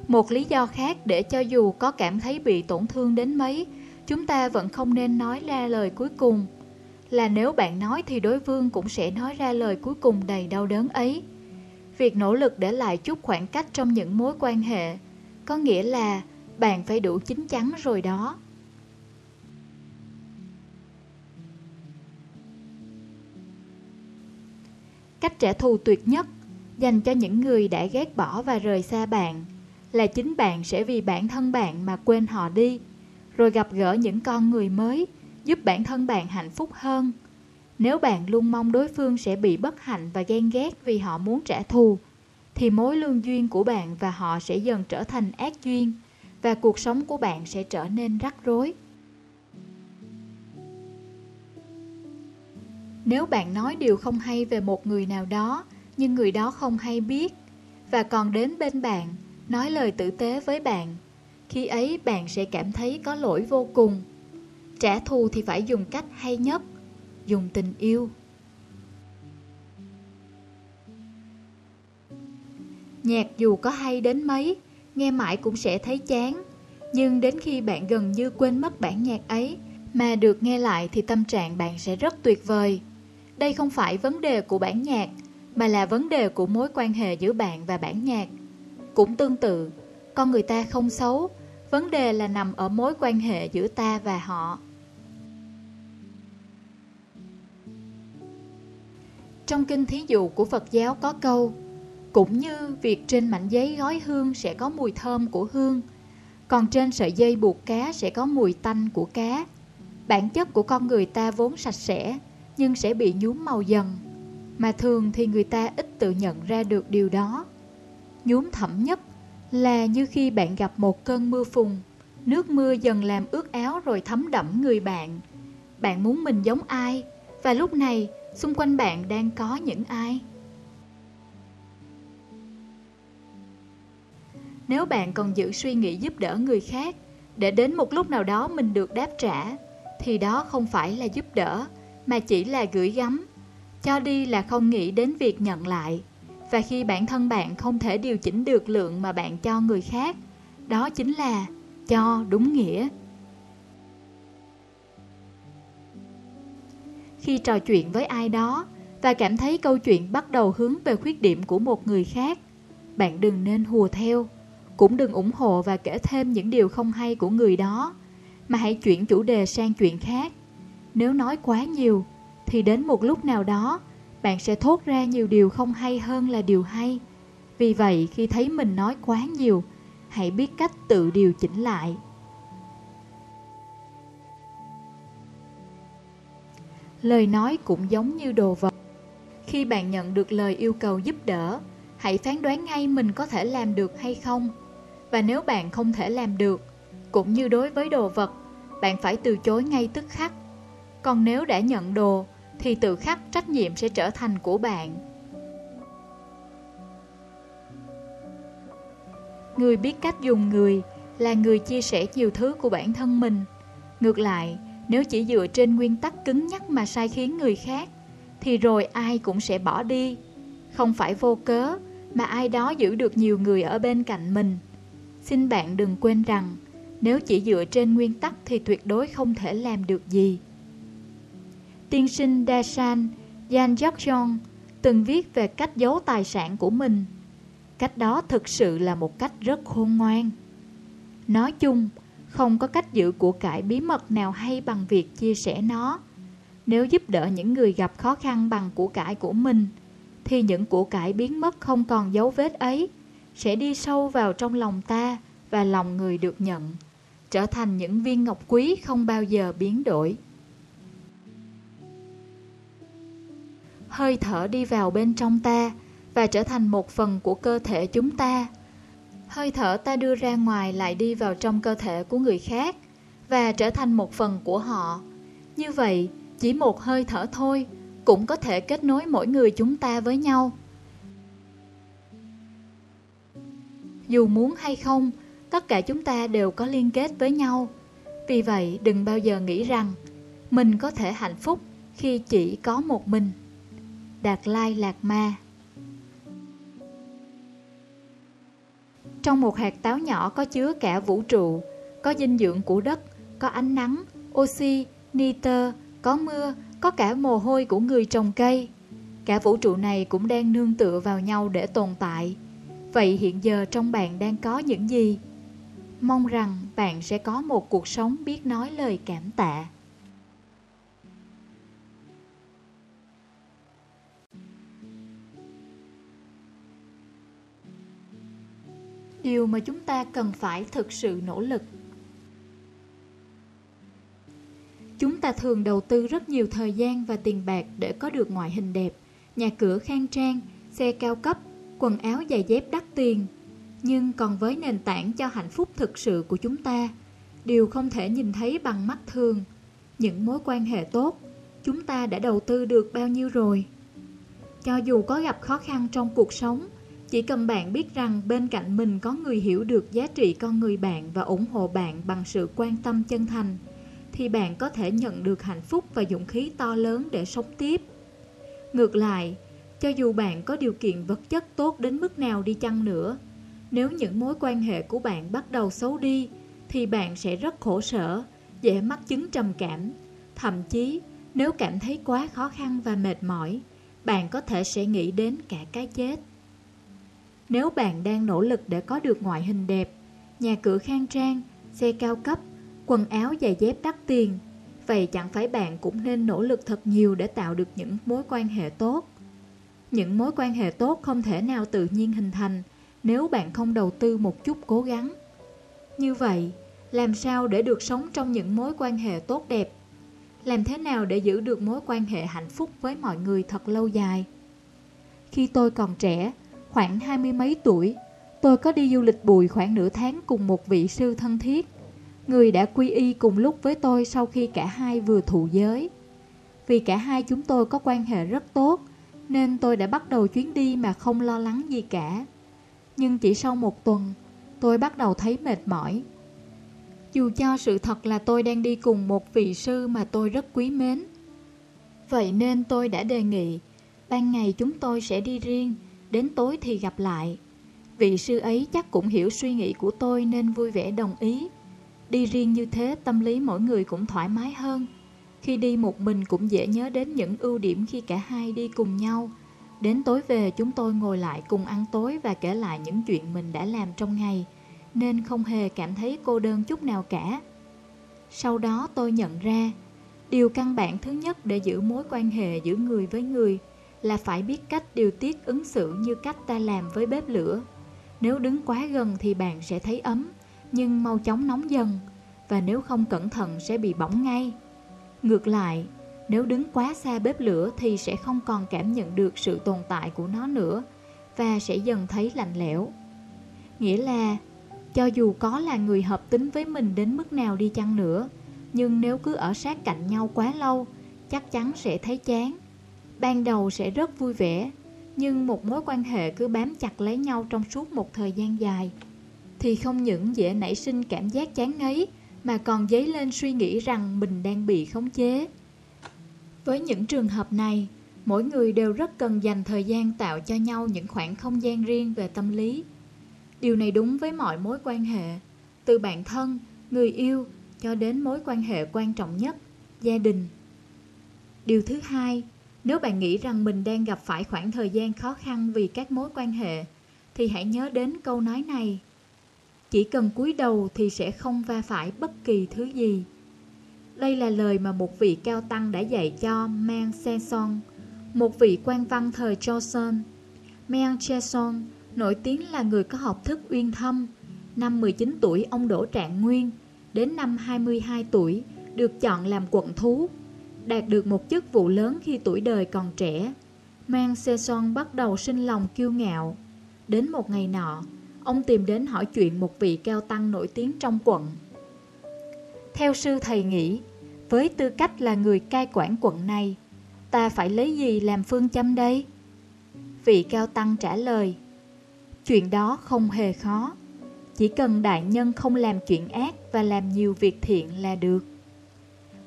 Một lý do khác để cho dù có cảm thấy bị tổn thương đến mấy, chúng ta vẫn không nên nói ra lời cuối cùng. Là nếu bạn nói thì đối phương cũng sẽ nói ra lời cuối cùng đầy đau đớn ấy. Việc nỗ lực để lại chút khoảng cách trong những mối quan hệ có nghĩa là bạn phải đủ chín chắn rồi đó. Cách trả thù tuyệt nhất dành cho những người đã ghét bỏ và rời xa bạn là chính bạn sẽ vì bản thân bạn mà quên họ đi, rồi gặp gỡ những con người mới giúp bản thân bạn hạnh phúc hơn. Nếu bạn luôn mong đối phương sẽ bị bất hạnh và ghen ghét vì họ muốn trả thù, thì mối lương duyên của bạn và họ sẽ dần trở thành ác duyên và cuộc sống của bạn sẽ trở nên rắc rối. Nếu bạn nói điều không hay về một người nào đó, nhưng người đó không hay biết và còn đến bên bạn nói lời tử tế với bạn, khi ấy bạn sẽ cảm thấy có lỗi vô cùng. Trả thù thì phải dùng cách hay nhất, dùng tình yêu. Nhạc dù có hay đến mấy, nghe mãi cũng sẽ thấy chán. Nhưng đến khi bạn gần như quên mất bản nhạc ấy, mà được nghe lại thì tâm trạng bạn sẽ rất tuyệt vời. Đây không phải vấn đề của bản nhạc, mà là vấn đề của mối quan hệ giữa bạn và bản nhạc. Cũng tương tự, con người ta không xấu, vấn đề là nằm ở mối quan hệ giữa ta và họ. Trong kinh thí dụ của Phật giáo có câu cũng như việc trên mảnh giấy gói hương sẽ có mùi thơm của hương, Còn trên sợi dây buộc cá sẽ có mùi tanh của cá. Bản chất của con người ta vốn sạch sẽ, Nhưng sẽ bị nhuốm màu dần, Mà thường thì người ta ít tự nhận ra được điều đó. Nhuốm thẫm nhất là như khi bạn gặp một cơn mưa phùn, Nước mưa dần làm ướt áo rồi thấm đẫm người bạn. Bạn muốn mình giống ai? Và lúc này, xung quanh bạn đang có những ai? Nếu bạn còn giữ suy nghĩ giúp đỡ người khác, để đến một lúc nào đó mình được đáp trả, thì đó không phải là giúp đỡ, mà chỉ là gửi gắm. Cho đi là không nghĩ đến việc nhận lại. Và khi bản thân bạn không thể điều chỉnh được lượng mà bạn cho người khác, đó chính là cho đúng nghĩa. Khi trò chuyện với ai đó và cảm thấy câu chuyện bắt đầu hướng về khuyết điểm của một người khác, bạn đừng nên hùa theo cũng đừng ủng hộ và kể thêm những điều không hay của người đó. Mà hãy chuyển chủ đề sang chuyện khác. Nếu nói quá nhiều, thì đến một lúc nào đó, bạn sẽ thốt ra nhiều điều không hay hơn là điều hay. Vì vậy, khi thấy mình nói quá nhiều, hãy biết cách tự điều chỉnh lại. Lời nói cũng giống như đồ vật. Khi bạn nhận được lời yêu cầu giúp đỡ, hãy phán đoán ngay mình có thể làm được hay không và nếu bạn không thể làm được, cũng như đối với đồ vật, bạn phải từ chối ngay tức khắc. Còn nếu đã nhận đồ, thì tự khắc trách nhiệm sẽ trở thành của bạn. Người biết cách dùng người là người chia sẻ nhiều thứ của bản thân mình. Ngược lại, nếu chỉ dựa trên nguyên tắc cứng nhắc mà sai khiến người khác, thì rồi ai cũng sẽ bỏ đi. Không phải vô cớ mà ai đó giữ được nhiều người ở bên cạnh mình xin bạn đừng quên rằng nếu chỉ dựa trên nguyên tắc thì tuyệt đối không thể làm được gì. Tiên sinh Dashan Jan Jokjong từng viết về cách giấu tài sản của mình. Cách đó thực sự là một cách rất khôn ngoan. Nói chung không có cách giữ của cải bí mật nào hay bằng việc chia sẻ nó. Nếu giúp đỡ những người gặp khó khăn bằng của cải của mình, thì những của cải biến mất không còn dấu vết ấy, sẽ đi sâu vào trong lòng ta và lòng người được nhận, trở thành những viên ngọc quý không bao giờ biến đổi. Hơi thở đi vào bên trong ta và trở thành một phần của cơ thể chúng ta Hơi thở ta đưa ra ngoài lại đi vào trong cơ thể của người khác và trở thành một phần của họ. Như vậy, chỉ một hơi thở thôi cũng có thể kết nối mỗi người chúng ta với nhau. Dù muốn hay không, tất cả chúng ta đều có liên kết với nhau. Vì vậy, đừng bao giờ nghĩ rằng mình có thể hạnh phúc khi chỉ có một mình. Đạt Lai lạc Ma Trong một hạt táo nhỏ có chứa cả vũ trụ, có dinh dưỡng của đất, có ánh nắng, oxy, nitơ, có mưa, có cả mồ hôi của người trồng cây. Cả vũ trụ này cũng đang nương tựa vào nhau để tồn tại. Vậy hiện giờ trong bạn đang có những gì? Mong rằng bạn sẽ có một cuộc sống biết nói lời cảm tạ. Điều mà chúng ta cần phải thực sự nỗ lực Chúng ta thường đầu tư rất nhiều thời gian và tiền bạc để có được ngoại hình đẹp, nhà cửa khang trang, xe cao cấp, quần áo giày dép đắt tiền. Nhưng còn với nền tảng cho hạnh phúc thực sự của chúng ta, điều không thể nhìn thấy bằng mắt thường, những mối quan hệ tốt, chúng ta đã đầu tư được bao nhiêu rồi? Cho dù có gặp khó khăn trong cuộc sống, chỉ cần bạn biết rằng bên cạnh mình có người hiểu được giá trị con người bạn và ủng hộ bạn bằng sự quan tâm chân thành, thì bạn có thể nhận được hạnh phúc và dũng khí to lớn để sống tiếp. Ngược lại, cho dù bạn có điều kiện vật chất tốt đến mức nào đi chăng nữa, nếu những mối quan hệ của bạn bắt đầu xấu đi, thì bạn sẽ rất khổ sở, dễ mắc chứng trầm cảm. Thậm chí, nếu cảm thấy quá khó khăn và mệt mỏi, bạn có thể sẽ nghĩ đến cả cái chết. Nếu bạn đang nỗ lực để có được ngoại hình đẹp, nhà cửa khang trang, xe cao cấp quần áo giày dép đắt tiền. Vậy chẳng phải bạn cũng nên nỗ lực thật nhiều để tạo được những mối quan hệ tốt. Những mối quan hệ tốt không thể nào tự nhiên hình thành nếu bạn không đầu tư một chút cố gắng. Như vậy, làm sao để được sống trong những mối quan hệ tốt đẹp? Làm thế nào để giữ được mối quan hệ hạnh phúc với mọi người thật lâu dài? Khi tôi còn trẻ, khoảng hai mươi mấy tuổi, tôi có đi du lịch bụi khoảng nửa tháng cùng một vị sư thân thiết người đã quy y cùng lúc với tôi sau khi cả hai vừa thụ giới. Vì cả hai chúng tôi có quan hệ rất tốt, nên tôi đã bắt đầu chuyến đi mà không lo lắng gì cả. Nhưng chỉ sau một tuần, tôi bắt đầu thấy mệt mỏi. Dù cho sự thật là tôi đang đi cùng một vị sư mà tôi rất quý mến. Vậy nên tôi đã đề nghị, ban ngày chúng tôi sẽ đi riêng, đến tối thì gặp lại. Vị sư ấy chắc cũng hiểu suy nghĩ của tôi nên vui vẻ đồng ý. Đi riêng như thế tâm lý mỗi người cũng thoải mái hơn khi đi một mình cũng dễ nhớ đến những ưu điểm khi cả hai đi cùng nhau. Đến tối về, chúng tôi ngồi lại cùng ăn tối và kể lại những chuyện mình đã làm trong ngày, Nên không hề cảm thấy cô đơn chút nào cả. Sau đó tôi nhận ra, Điều căn bản thứ nhất để giữ mối quan hệ giữa người với người Là phải biết cách điều tiết ứng xử như cách ta làm với bếp lửa. Nếu đứng quá gần thì bạn sẽ thấy ấm, nhưng mau chóng nóng dần, và nếu không cẩn thận sẽ bị bỏng ngay. Ngược lại, nếu đứng quá xa bếp lửa thì sẽ không còn cảm nhận được sự tồn tại của nó nữa và sẽ dần thấy lạnh lẽo. Nghĩa là, cho dù có là người hợp tính với mình đến mức nào đi chăng nữa, nhưng nếu cứ ở sát cạnh nhau quá lâu, chắc chắn sẽ thấy chán. Ban đầu sẽ rất vui vẻ, nhưng một mối quan hệ cứ bám chặt lấy nhau trong suốt một thời gian dài thì không những dễ nảy sinh cảm giác chán ngấy mà còn dấy lên suy nghĩ rằng mình đang bị khống chế. Với những trường hợp này, mỗi người đều rất cần dành thời gian tạo cho nhau những khoảng không gian riêng về tâm lý. Điều này đúng với mọi mối quan hệ, từ bạn thân, người yêu cho đến mối quan hệ quan trọng nhất, gia đình. Điều thứ hai, nếu bạn nghĩ rằng mình đang gặp phải khoảng thời gian khó khăn vì các mối quan hệ, thì hãy nhớ đến câu nói này. Chỉ cần cúi đầu thì sẽ không va phải bất kỳ thứ gì. Đây là lời mà một vị cao tăng đã dạy cho Mang Seson, một vị quan văn thời Joseon. Mang Cheson nổi tiếng là người có học thức uyên thâm. Năm 19 tuổi ông đổ trạng nguyên, đến năm 22 tuổi được chọn làm quận thú, đạt được một chức vụ lớn khi tuổi đời còn trẻ. Mang Seson bắt đầu sinh lòng kiêu ngạo. Đến một ngày nọ, Ông tìm đến hỏi chuyện một vị cao tăng nổi tiếng trong quận. Theo sư thầy nghĩ, với tư cách là người cai quản quận này, ta phải lấy gì làm phương châm đây? Vị cao tăng trả lời, chuyện đó không hề khó, chỉ cần đại nhân không làm chuyện ác và làm nhiều việc thiện là được.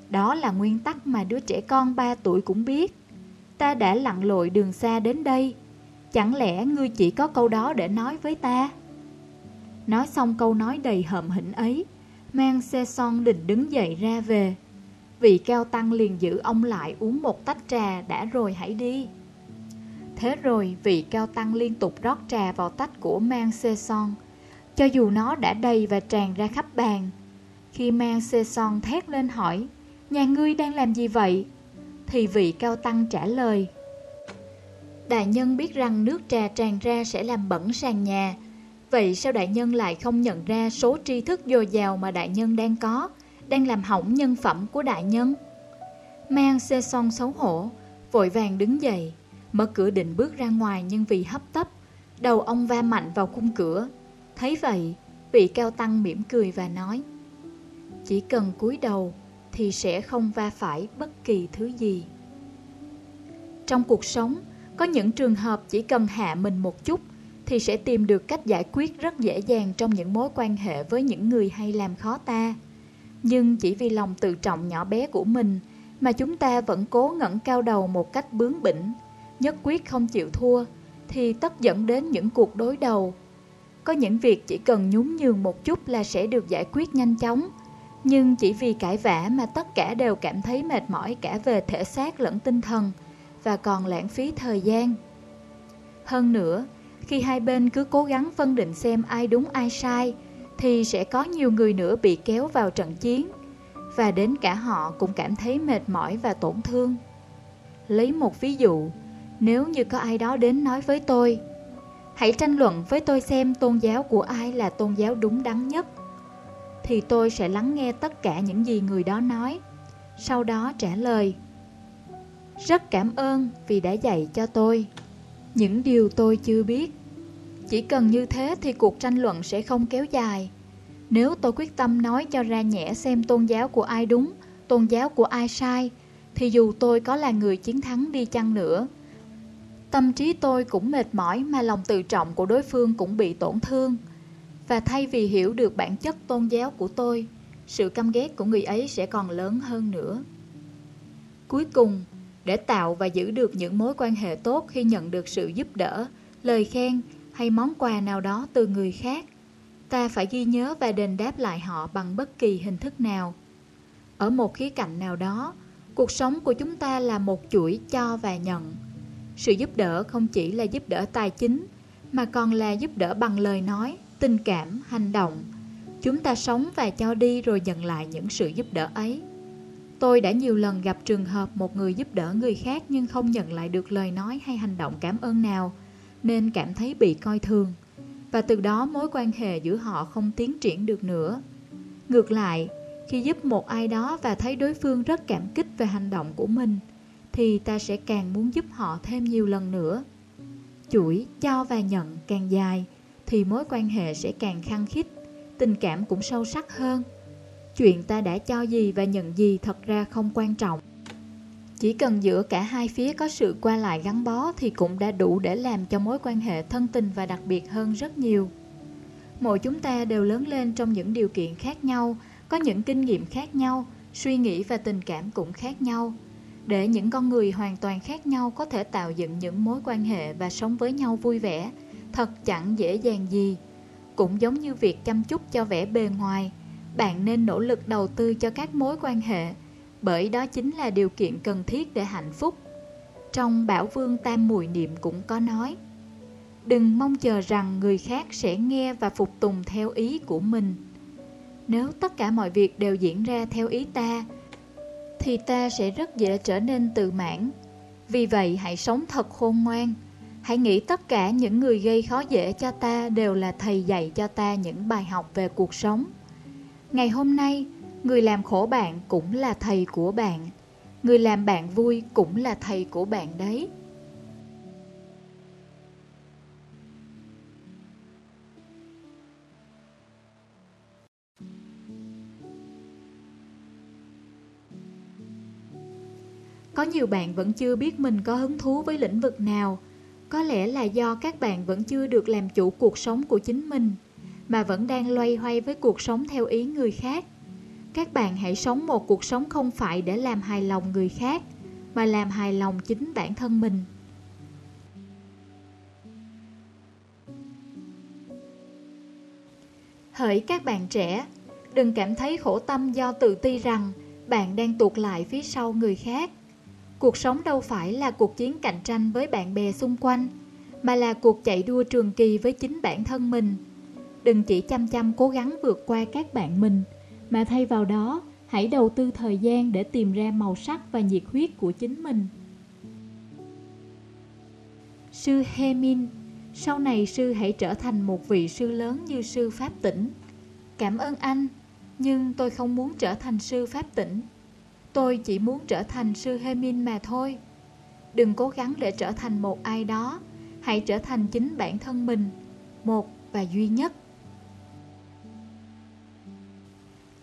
Đó là nguyên tắc mà đứa trẻ con 3 tuổi cũng biết. Ta đã lặn lội đường xa đến đây, chẳng lẽ ngươi chỉ có câu đó để nói với ta? Nói xong câu nói đầy hậm hĩnh ấy, mang xe son định đứng dậy ra về. Vị cao tăng liền giữ ông lại uống một tách trà đã rồi hãy đi. Thế rồi vị cao tăng liên tục rót trà vào tách của mang xe son, cho dù nó đã đầy và tràn ra khắp bàn. Khi mang xe son thét lên hỏi, nhà ngươi đang làm gì vậy? Thì vị cao tăng trả lời, Đại nhân biết rằng nước trà tràn ra sẽ làm bẩn sàn nhà, Vậy sao đại nhân lại không nhận ra số tri thức dồi dào mà đại nhân đang có, đang làm hỏng nhân phẩm của đại nhân? Mang xe son xấu hổ, vội vàng đứng dậy, mở cửa định bước ra ngoài nhưng vì hấp tấp, đầu ông va mạnh vào khung cửa. Thấy vậy, vị cao tăng mỉm cười và nói, chỉ cần cúi đầu thì sẽ không va phải bất kỳ thứ gì. Trong cuộc sống, có những trường hợp chỉ cần hạ mình một chút thì sẽ tìm được cách giải quyết rất dễ dàng trong những mối quan hệ với những người hay làm khó ta. Nhưng chỉ vì lòng tự trọng nhỏ bé của mình mà chúng ta vẫn cố ngẩng cao đầu một cách bướng bỉnh, nhất quyết không chịu thua, thì tất dẫn đến những cuộc đối đầu. Có những việc chỉ cần nhún nhường một chút là sẽ được giải quyết nhanh chóng, nhưng chỉ vì cãi vã mà tất cả đều cảm thấy mệt mỏi cả về thể xác lẫn tinh thần và còn lãng phí thời gian. Hơn nữa, khi hai bên cứ cố gắng phân định xem ai đúng ai sai, thì sẽ có nhiều người nữa bị kéo vào trận chiến, và đến cả họ cũng cảm thấy mệt mỏi và tổn thương. Lấy một ví dụ, nếu như có ai đó đến nói với tôi, hãy tranh luận với tôi xem tôn giáo của ai là tôn giáo đúng đắn nhất, thì tôi sẽ lắng nghe tất cả những gì người đó nói, sau đó trả lời. Rất cảm ơn vì đã dạy cho tôi những điều tôi chưa biết. Chỉ cần như thế thì cuộc tranh luận sẽ không kéo dài. Nếu tôi quyết tâm nói cho ra nhẽ xem tôn giáo của ai đúng, tôn giáo của ai sai, thì dù tôi có là người chiến thắng đi chăng nữa, tâm trí tôi cũng mệt mỏi mà lòng tự trọng của đối phương cũng bị tổn thương. Và thay vì hiểu được bản chất tôn giáo của tôi, sự căm ghét của người ấy sẽ còn lớn hơn nữa. Cuối cùng, để tạo và giữ được những mối quan hệ tốt khi nhận được sự giúp đỡ, lời khen hay món quà nào đó từ người khác. Ta phải ghi nhớ và đền đáp lại họ bằng bất kỳ hình thức nào. Ở một khía cạnh nào đó, cuộc sống của chúng ta là một chuỗi cho và nhận. Sự giúp đỡ không chỉ là giúp đỡ tài chính, mà còn là giúp đỡ bằng lời nói, tình cảm, hành động. Chúng ta sống và cho đi rồi nhận lại những sự giúp đỡ ấy. Tôi đã nhiều lần gặp trường hợp một người giúp đỡ người khác nhưng không nhận lại được lời nói hay hành động cảm ơn nào, nên cảm thấy bị coi thường. Và từ đó mối quan hệ giữa họ không tiến triển được nữa. Ngược lại, khi giúp một ai đó và thấy đối phương rất cảm kích về hành động của mình, thì ta sẽ càng muốn giúp họ thêm nhiều lần nữa. Chuỗi cho và nhận càng dài, thì mối quan hệ sẽ càng khăng khít, tình cảm cũng sâu sắc hơn. Chuyện ta đã cho gì và nhận gì thật ra không quan trọng. Chỉ cần giữa cả hai phía có sự qua lại gắn bó thì cũng đã đủ để làm cho mối quan hệ thân tình và đặc biệt hơn rất nhiều. Mỗi chúng ta đều lớn lên trong những điều kiện khác nhau, có những kinh nghiệm khác nhau, suy nghĩ và tình cảm cũng khác nhau. Để những con người hoàn toàn khác nhau có thể tạo dựng những mối quan hệ và sống với nhau vui vẻ, thật chẳng dễ dàng gì. Cũng giống như việc chăm chút cho vẻ bề ngoài, bạn nên nỗ lực đầu tư cho các mối quan hệ bởi đó chính là điều kiện cần thiết để hạnh phúc. Trong bảo vương tam mùi niệm cũng có nói đừng mong chờ rằng người khác sẽ nghe và phục tùng theo ý của mình. Nếu tất cả mọi việc đều diễn ra theo ý ta thì ta sẽ rất dễ trở nên tự mãn. Vì vậy hãy sống thật khôn ngoan. Hãy nghĩ tất cả những người gây khó dễ cho ta đều là thầy dạy cho ta những bài học về cuộc sống. Ngày hôm nay, người làm khổ bạn cũng là thầy của bạn. Người làm bạn vui cũng là thầy của bạn đấy. Có nhiều bạn vẫn chưa biết mình có hứng thú với lĩnh vực nào. Có lẽ là do các bạn vẫn chưa được làm chủ cuộc sống của chính mình, mà vẫn đang loay hoay với cuộc sống theo ý người khác. Các bạn hãy sống một cuộc sống không phải để làm hài lòng người khác, mà làm hài lòng chính bản thân mình. Hỡi các bạn trẻ, đừng cảm thấy khổ tâm do tự ti rằng bạn đang tuột lại phía sau người khác. Cuộc sống đâu phải là cuộc chiến cạnh tranh với bạn bè xung quanh, mà là cuộc chạy đua trường kỳ với chính bản thân mình. Đừng chỉ chăm chăm cố gắng vượt qua các bạn mình, mà thay vào đó, hãy đầu tư thời gian để tìm ra màu sắc và nhiệt huyết của chính mình. Sư Hemin sau này sư hãy trở thành một vị sư lớn như sư Pháp Tĩnh. Cảm ơn anh, nhưng tôi không muốn trở thành sư Pháp Tĩnh. Tôi chỉ muốn trở thành sư Hemin mà thôi. Đừng cố gắng để trở thành một ai đó, hãy trở thành chính bản thân mình, một và duy nhất.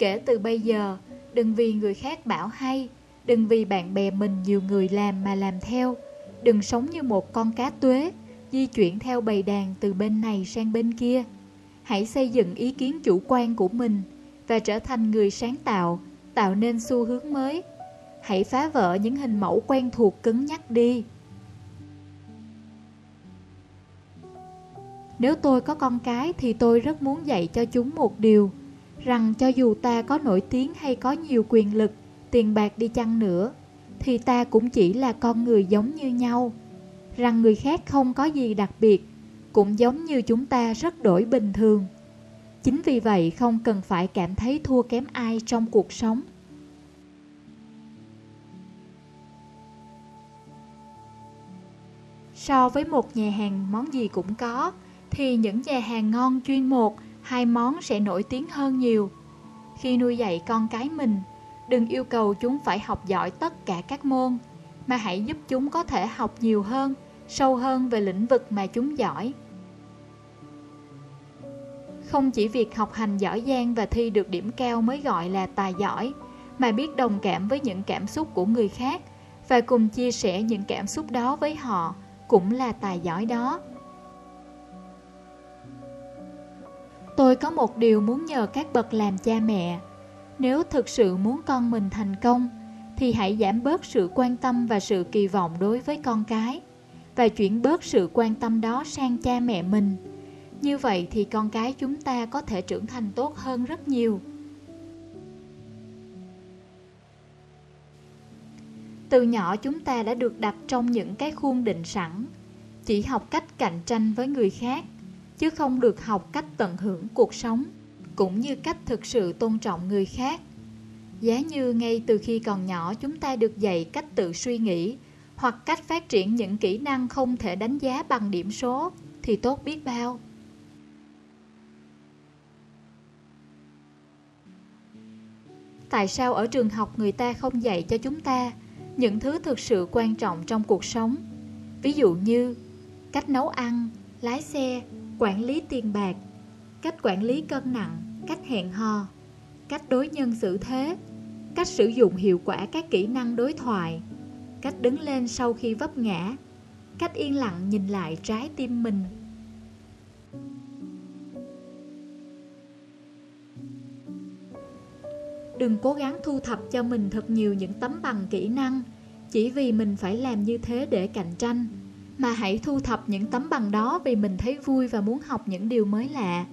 Kể từ bây giờ, đừng vì người khác bảo hay, đừng vì bạn bè mình nhiều người làm mà làm theo, đừng sống như một con cá tuế, di chuyển theo bầy đàn từ bên này sang bên kia. Hãy xây dựng ý kiến chủ quan của mình và trở thành người sáng tạo, tạo nên xu hướng mới. Hãy phá vỡ những hình mẫu quen thuộc cứng nhắc đi. Nếu tôi có con cái thì tôi rất muốn dạy cho chúng một điều, rằng cho dù ta có nổi tiếng hay có nhiều quyền lực, tiền bạc đi chăng nữa, thì ta cũng chỉ là con người giống như nhau rằng người khác không có gì đặc biệt, cũng giống như chúng ta rất đổi bình thường. Chính vì vậy không cần phải cảm thấy thua kém ai trong cuộc sống. So với một nhà hàng món gì cũng có, thì những nhà hàng ngon chuyên một, hai món sẽ nổi tiếng hơn nhiều. Khi nuôi dạy con cái mình, đừng yêu cầu chúng phải học giỏi tất cả các môn, mà hãy giúp chúng có thể học nhiều hơn, sâu hơn về lĩnh vực mà chúng giỏi. Không chỉ việc học hành giỏi giang và thi được điểm cao mới gọi là tài giỏi, mà biết đồng cảm với những cảm xúc của người khác và cùng chia sẻ những cảm xúc đó với họ cũng là tài giỏi đó. Tôi có một điều muốn nhờ các bậc làm cha mẹ. Nếu thực sự muốn con mình thành công, thì hãy giảm bớt sự quan tâm và sự kỳ vọng đối với con cái và chuyển bớt sự quan tâm đó sang cha mẹ mình. Như vậy thì con cái chúng ta có thể trưởng thành tốt hơn rất nhiều. Từ nhỏ chúng ta đã được đặt trong những cái khuôn định sẵn, chỉ học cách cạnh tranh với người khác, chứ không được học cách tận hưởng cuộc sống, cũng như cách thực sự tôn trọng người khác Giá như ngay từ khi còn nhỏ chúng ta được dạy cách tự suy nghĩ hoặc cách phát triển những kỹ năng không thể đánh giá bằng điểm số thì tốt biết bao. Tại sao ở trường học người ta không dạy cho chúng ta những thứ thực sự quan trọng trong cuộc sống? Ví dụ như cách nấu ăn, lái xe, quản lý tiền bạc, cách quản lý cân nặng, cách hẹn hò, cách đối nhân xử thế, cách sử dụng hiệu quả các kỹ năng đối thoại, cách đứng lên sau khi vấp ngã, cách yên lặng nhìn lại trái tim mình. Đừng cố gắng thu thập cho mình thật nhiều những tấm bằng kỹ năng. Chỉ vì mình phải làm như thế để cạnh tranh, mà hãy thu thập những tấm bằng đó vì mình thấy vui và muốn học những điều mới lạ.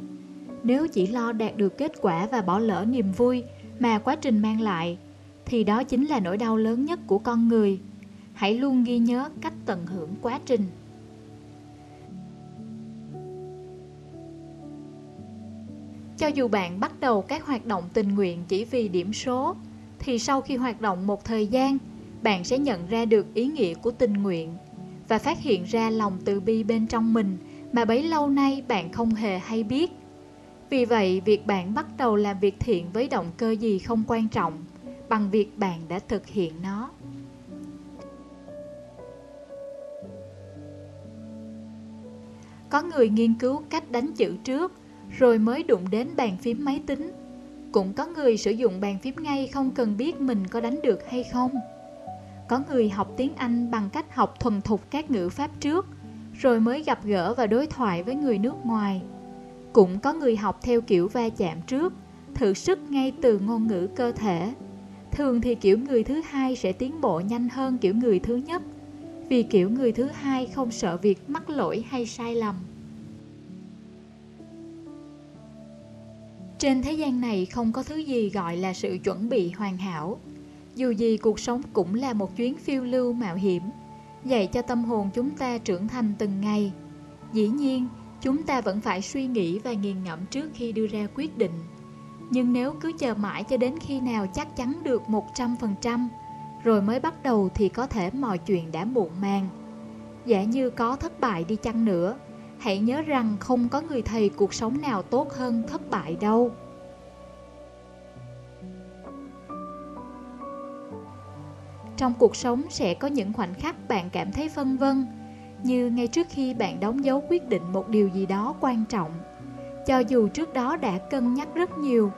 Nếu chỉ lo đạt được kết quả và bỏ lỡ niềm vui mà quá trình mang lại, thì đó chính là nỗi đau lớn nhất của con người. Hãy luôn ghi nhớ cách tận hưởng quá trình. Cho dù bạn bắt đầu các hoạt động tình nguyện chỉ vì điểm số, thì sau khi hoạt động một thời gian, bạn sẽ nhận ra được ý nghĩa của tình nguyện và phát hiện ra lòng từ bi bên trong mình mà bấy lâu nay bạn không hề hay biết vì vậy, việc bạn bắt đầu làm việc thiện với động cơ gì không quan trọng, bằng việc bạn đã thực hiện nó. Có người nghiên cứu cách đánh chữ trước, rồi mới đụng đến bàn phím máy tính. Cũng có người sử dụng bàn phím ngay không cần biết mình có đánh được hay không. Có người học tiếng Anh bằng cách học thuần thục các ngữ pháp trước, rồi mới gặp gỡ và đối thoại với người nước ngoài. Cũng có người học theo kiểu va chạm trước, thử sức ngay từ ngôn ngữ cơ thể. Thường thì kiểu người thứ hai sẽ tiến bộ nhanh hơn kiểu người thứ nhất, vì kiểu người thứ hai không sợ việc mắc lỗi hay sai lầm. Trên thế gian này không có thứ gì gọi là sự chuẩn bị hoàn hảo. Dù gì cuộc sống cũng là một chuyến phiêu lưu mạo hiểm, dạy cho tâm hồn chúng ta trưởng thành từng ngày. Dĩ nhiên, chúng ta vẫn phải suy nghĩ và nghiền ngẫm trước khi đưa ra quyết định. Nhưng nếu cứ chờ mãi cho đến khi nào chắc chắn được 100%, rồi mới bắt đầu thì có thể mọi chuyện đã muộn màng. Giả như có thất bại đi chăng nữa, hãy nhớ rằng không có người thầy cuộc sống nào tốt hơn thất bại đâu. Trong cuộc sống sẽ có những khoảnh khắc bạn cảm thấy phân vân, như ngay trước khi bạn đóng dấu quyết định một điều gì đó quan trọng. Cho dù trước đó đã cân nhắc rất nhiều,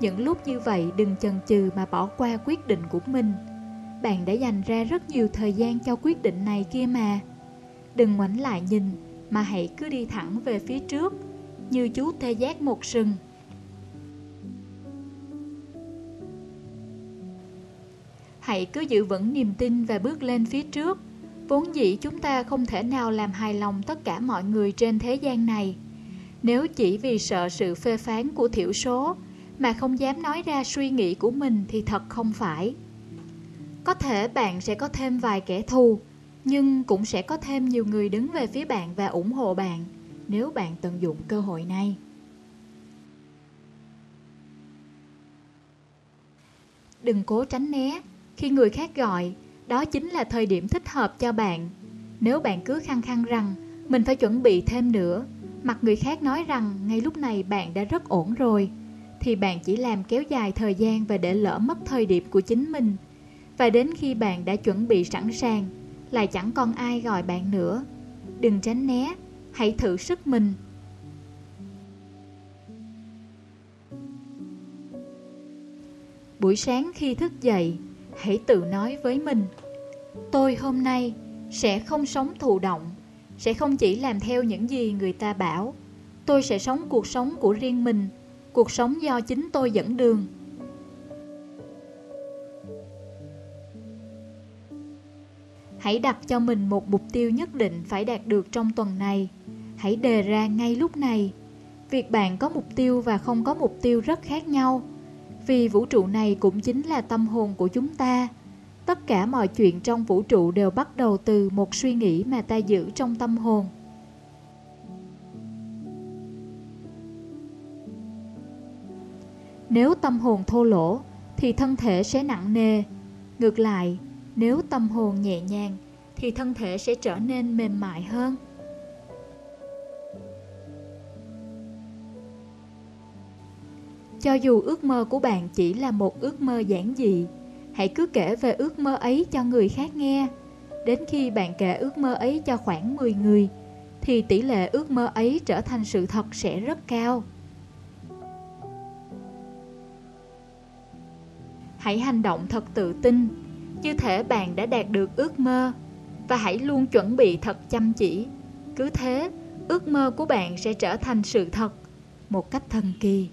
những lúc như vậy đừng chần chừ mà bỏ qua quyết định của mình. Bạn đã dành ra rất nhiều thời gian cho quyết định này kia mà. Đừng ngoảnh lại nhìn, mà hãy cứ đi thẳng về phía trước, như chú tê giác một sừng. Hãy cứ giữ vững niềm tin và bước lên phía trước. Vốn dĩ chúng ta không thể nào làm hài lòng tất cả mọi người trên thế gian này. Nếu chỉ vì sợ sự phê phán của thiểu số mà không dám nói ra suy nghĩ của mình thì thật không phải. Có thể bạn sẽ có thêm vài kẻ thù, nhưng cũng sẽ có thêm nhiều người đứng về phía bạn và ủng hộ bạn nếu bạn tận dụng cơ hội này. Đừng cố tránh né, khi người khác gọi, đó chính là thời điểm thích hợp cho bạn. Nếu bạn cứ khăng khăng rằng mình phải chuẩn bị thêm nữa, mặc người khác nói rằng ngay lúc này bạn đã rất ổn rồi, thì bạn chỉ làm kéo dài thời gian và để lỡ mất thời điểm của chính mình. Và đến khi bạn đã chuẩn bị sẵn sàng, lại chẳng còn ai gọi bạn nữa. Đừng tránh né, hãy thử sức mình. Buổi sáng khi thức dậy, hãy tự nói với mình Tôi hôm nay sẽ không sống thụ động, sẽ không chỉ làm theo những gì người ta bảo. Tôi sẽ sống cuộc sống của riêng mình, cuộc sống do chính tôi dẫn đường. Hãy đặt cho mình một mục tiêu nhất định phải đạt được trong tuần này. Hãy đề ra ngay lúc này. Việc bạn có mục tiêu và không có mục tiêu rất khác nhau. Vì vũ trụ này cũng chính là tâm hồn của chúng ta. Tất cả mọi chuyện trong vũ trụ đều bắt đầu từ một suy nghĩ mà ta giữ trong tâm hồn. Nếu tâm hồn thô lỗ thì thân thể sẽ nặng nề. Ngược lại, nếu tâm hồn nhẹ nhàng thì thân thể sẽ trở nên mềm mại hơn. Cho dù ước mơ của bạn chỉ là một ước mơ giản dị, hãy cứ kể về ước mơ ấy cho người khác nghe. Đến khi bạn kể ước mơ ấy cho khoảng 10 người, thì tỷ lệ ước mơ ấy trở thành sự thật sẽ rất cao. Hãy hành động thật tự tin, như thể bạn đã đạt được ước mơ và hãy luôn chuẩn bị thật chăm chỉ. Cứ thế, ước mơ của bạn sẽ trở thành sự thật một cách thần kỳ.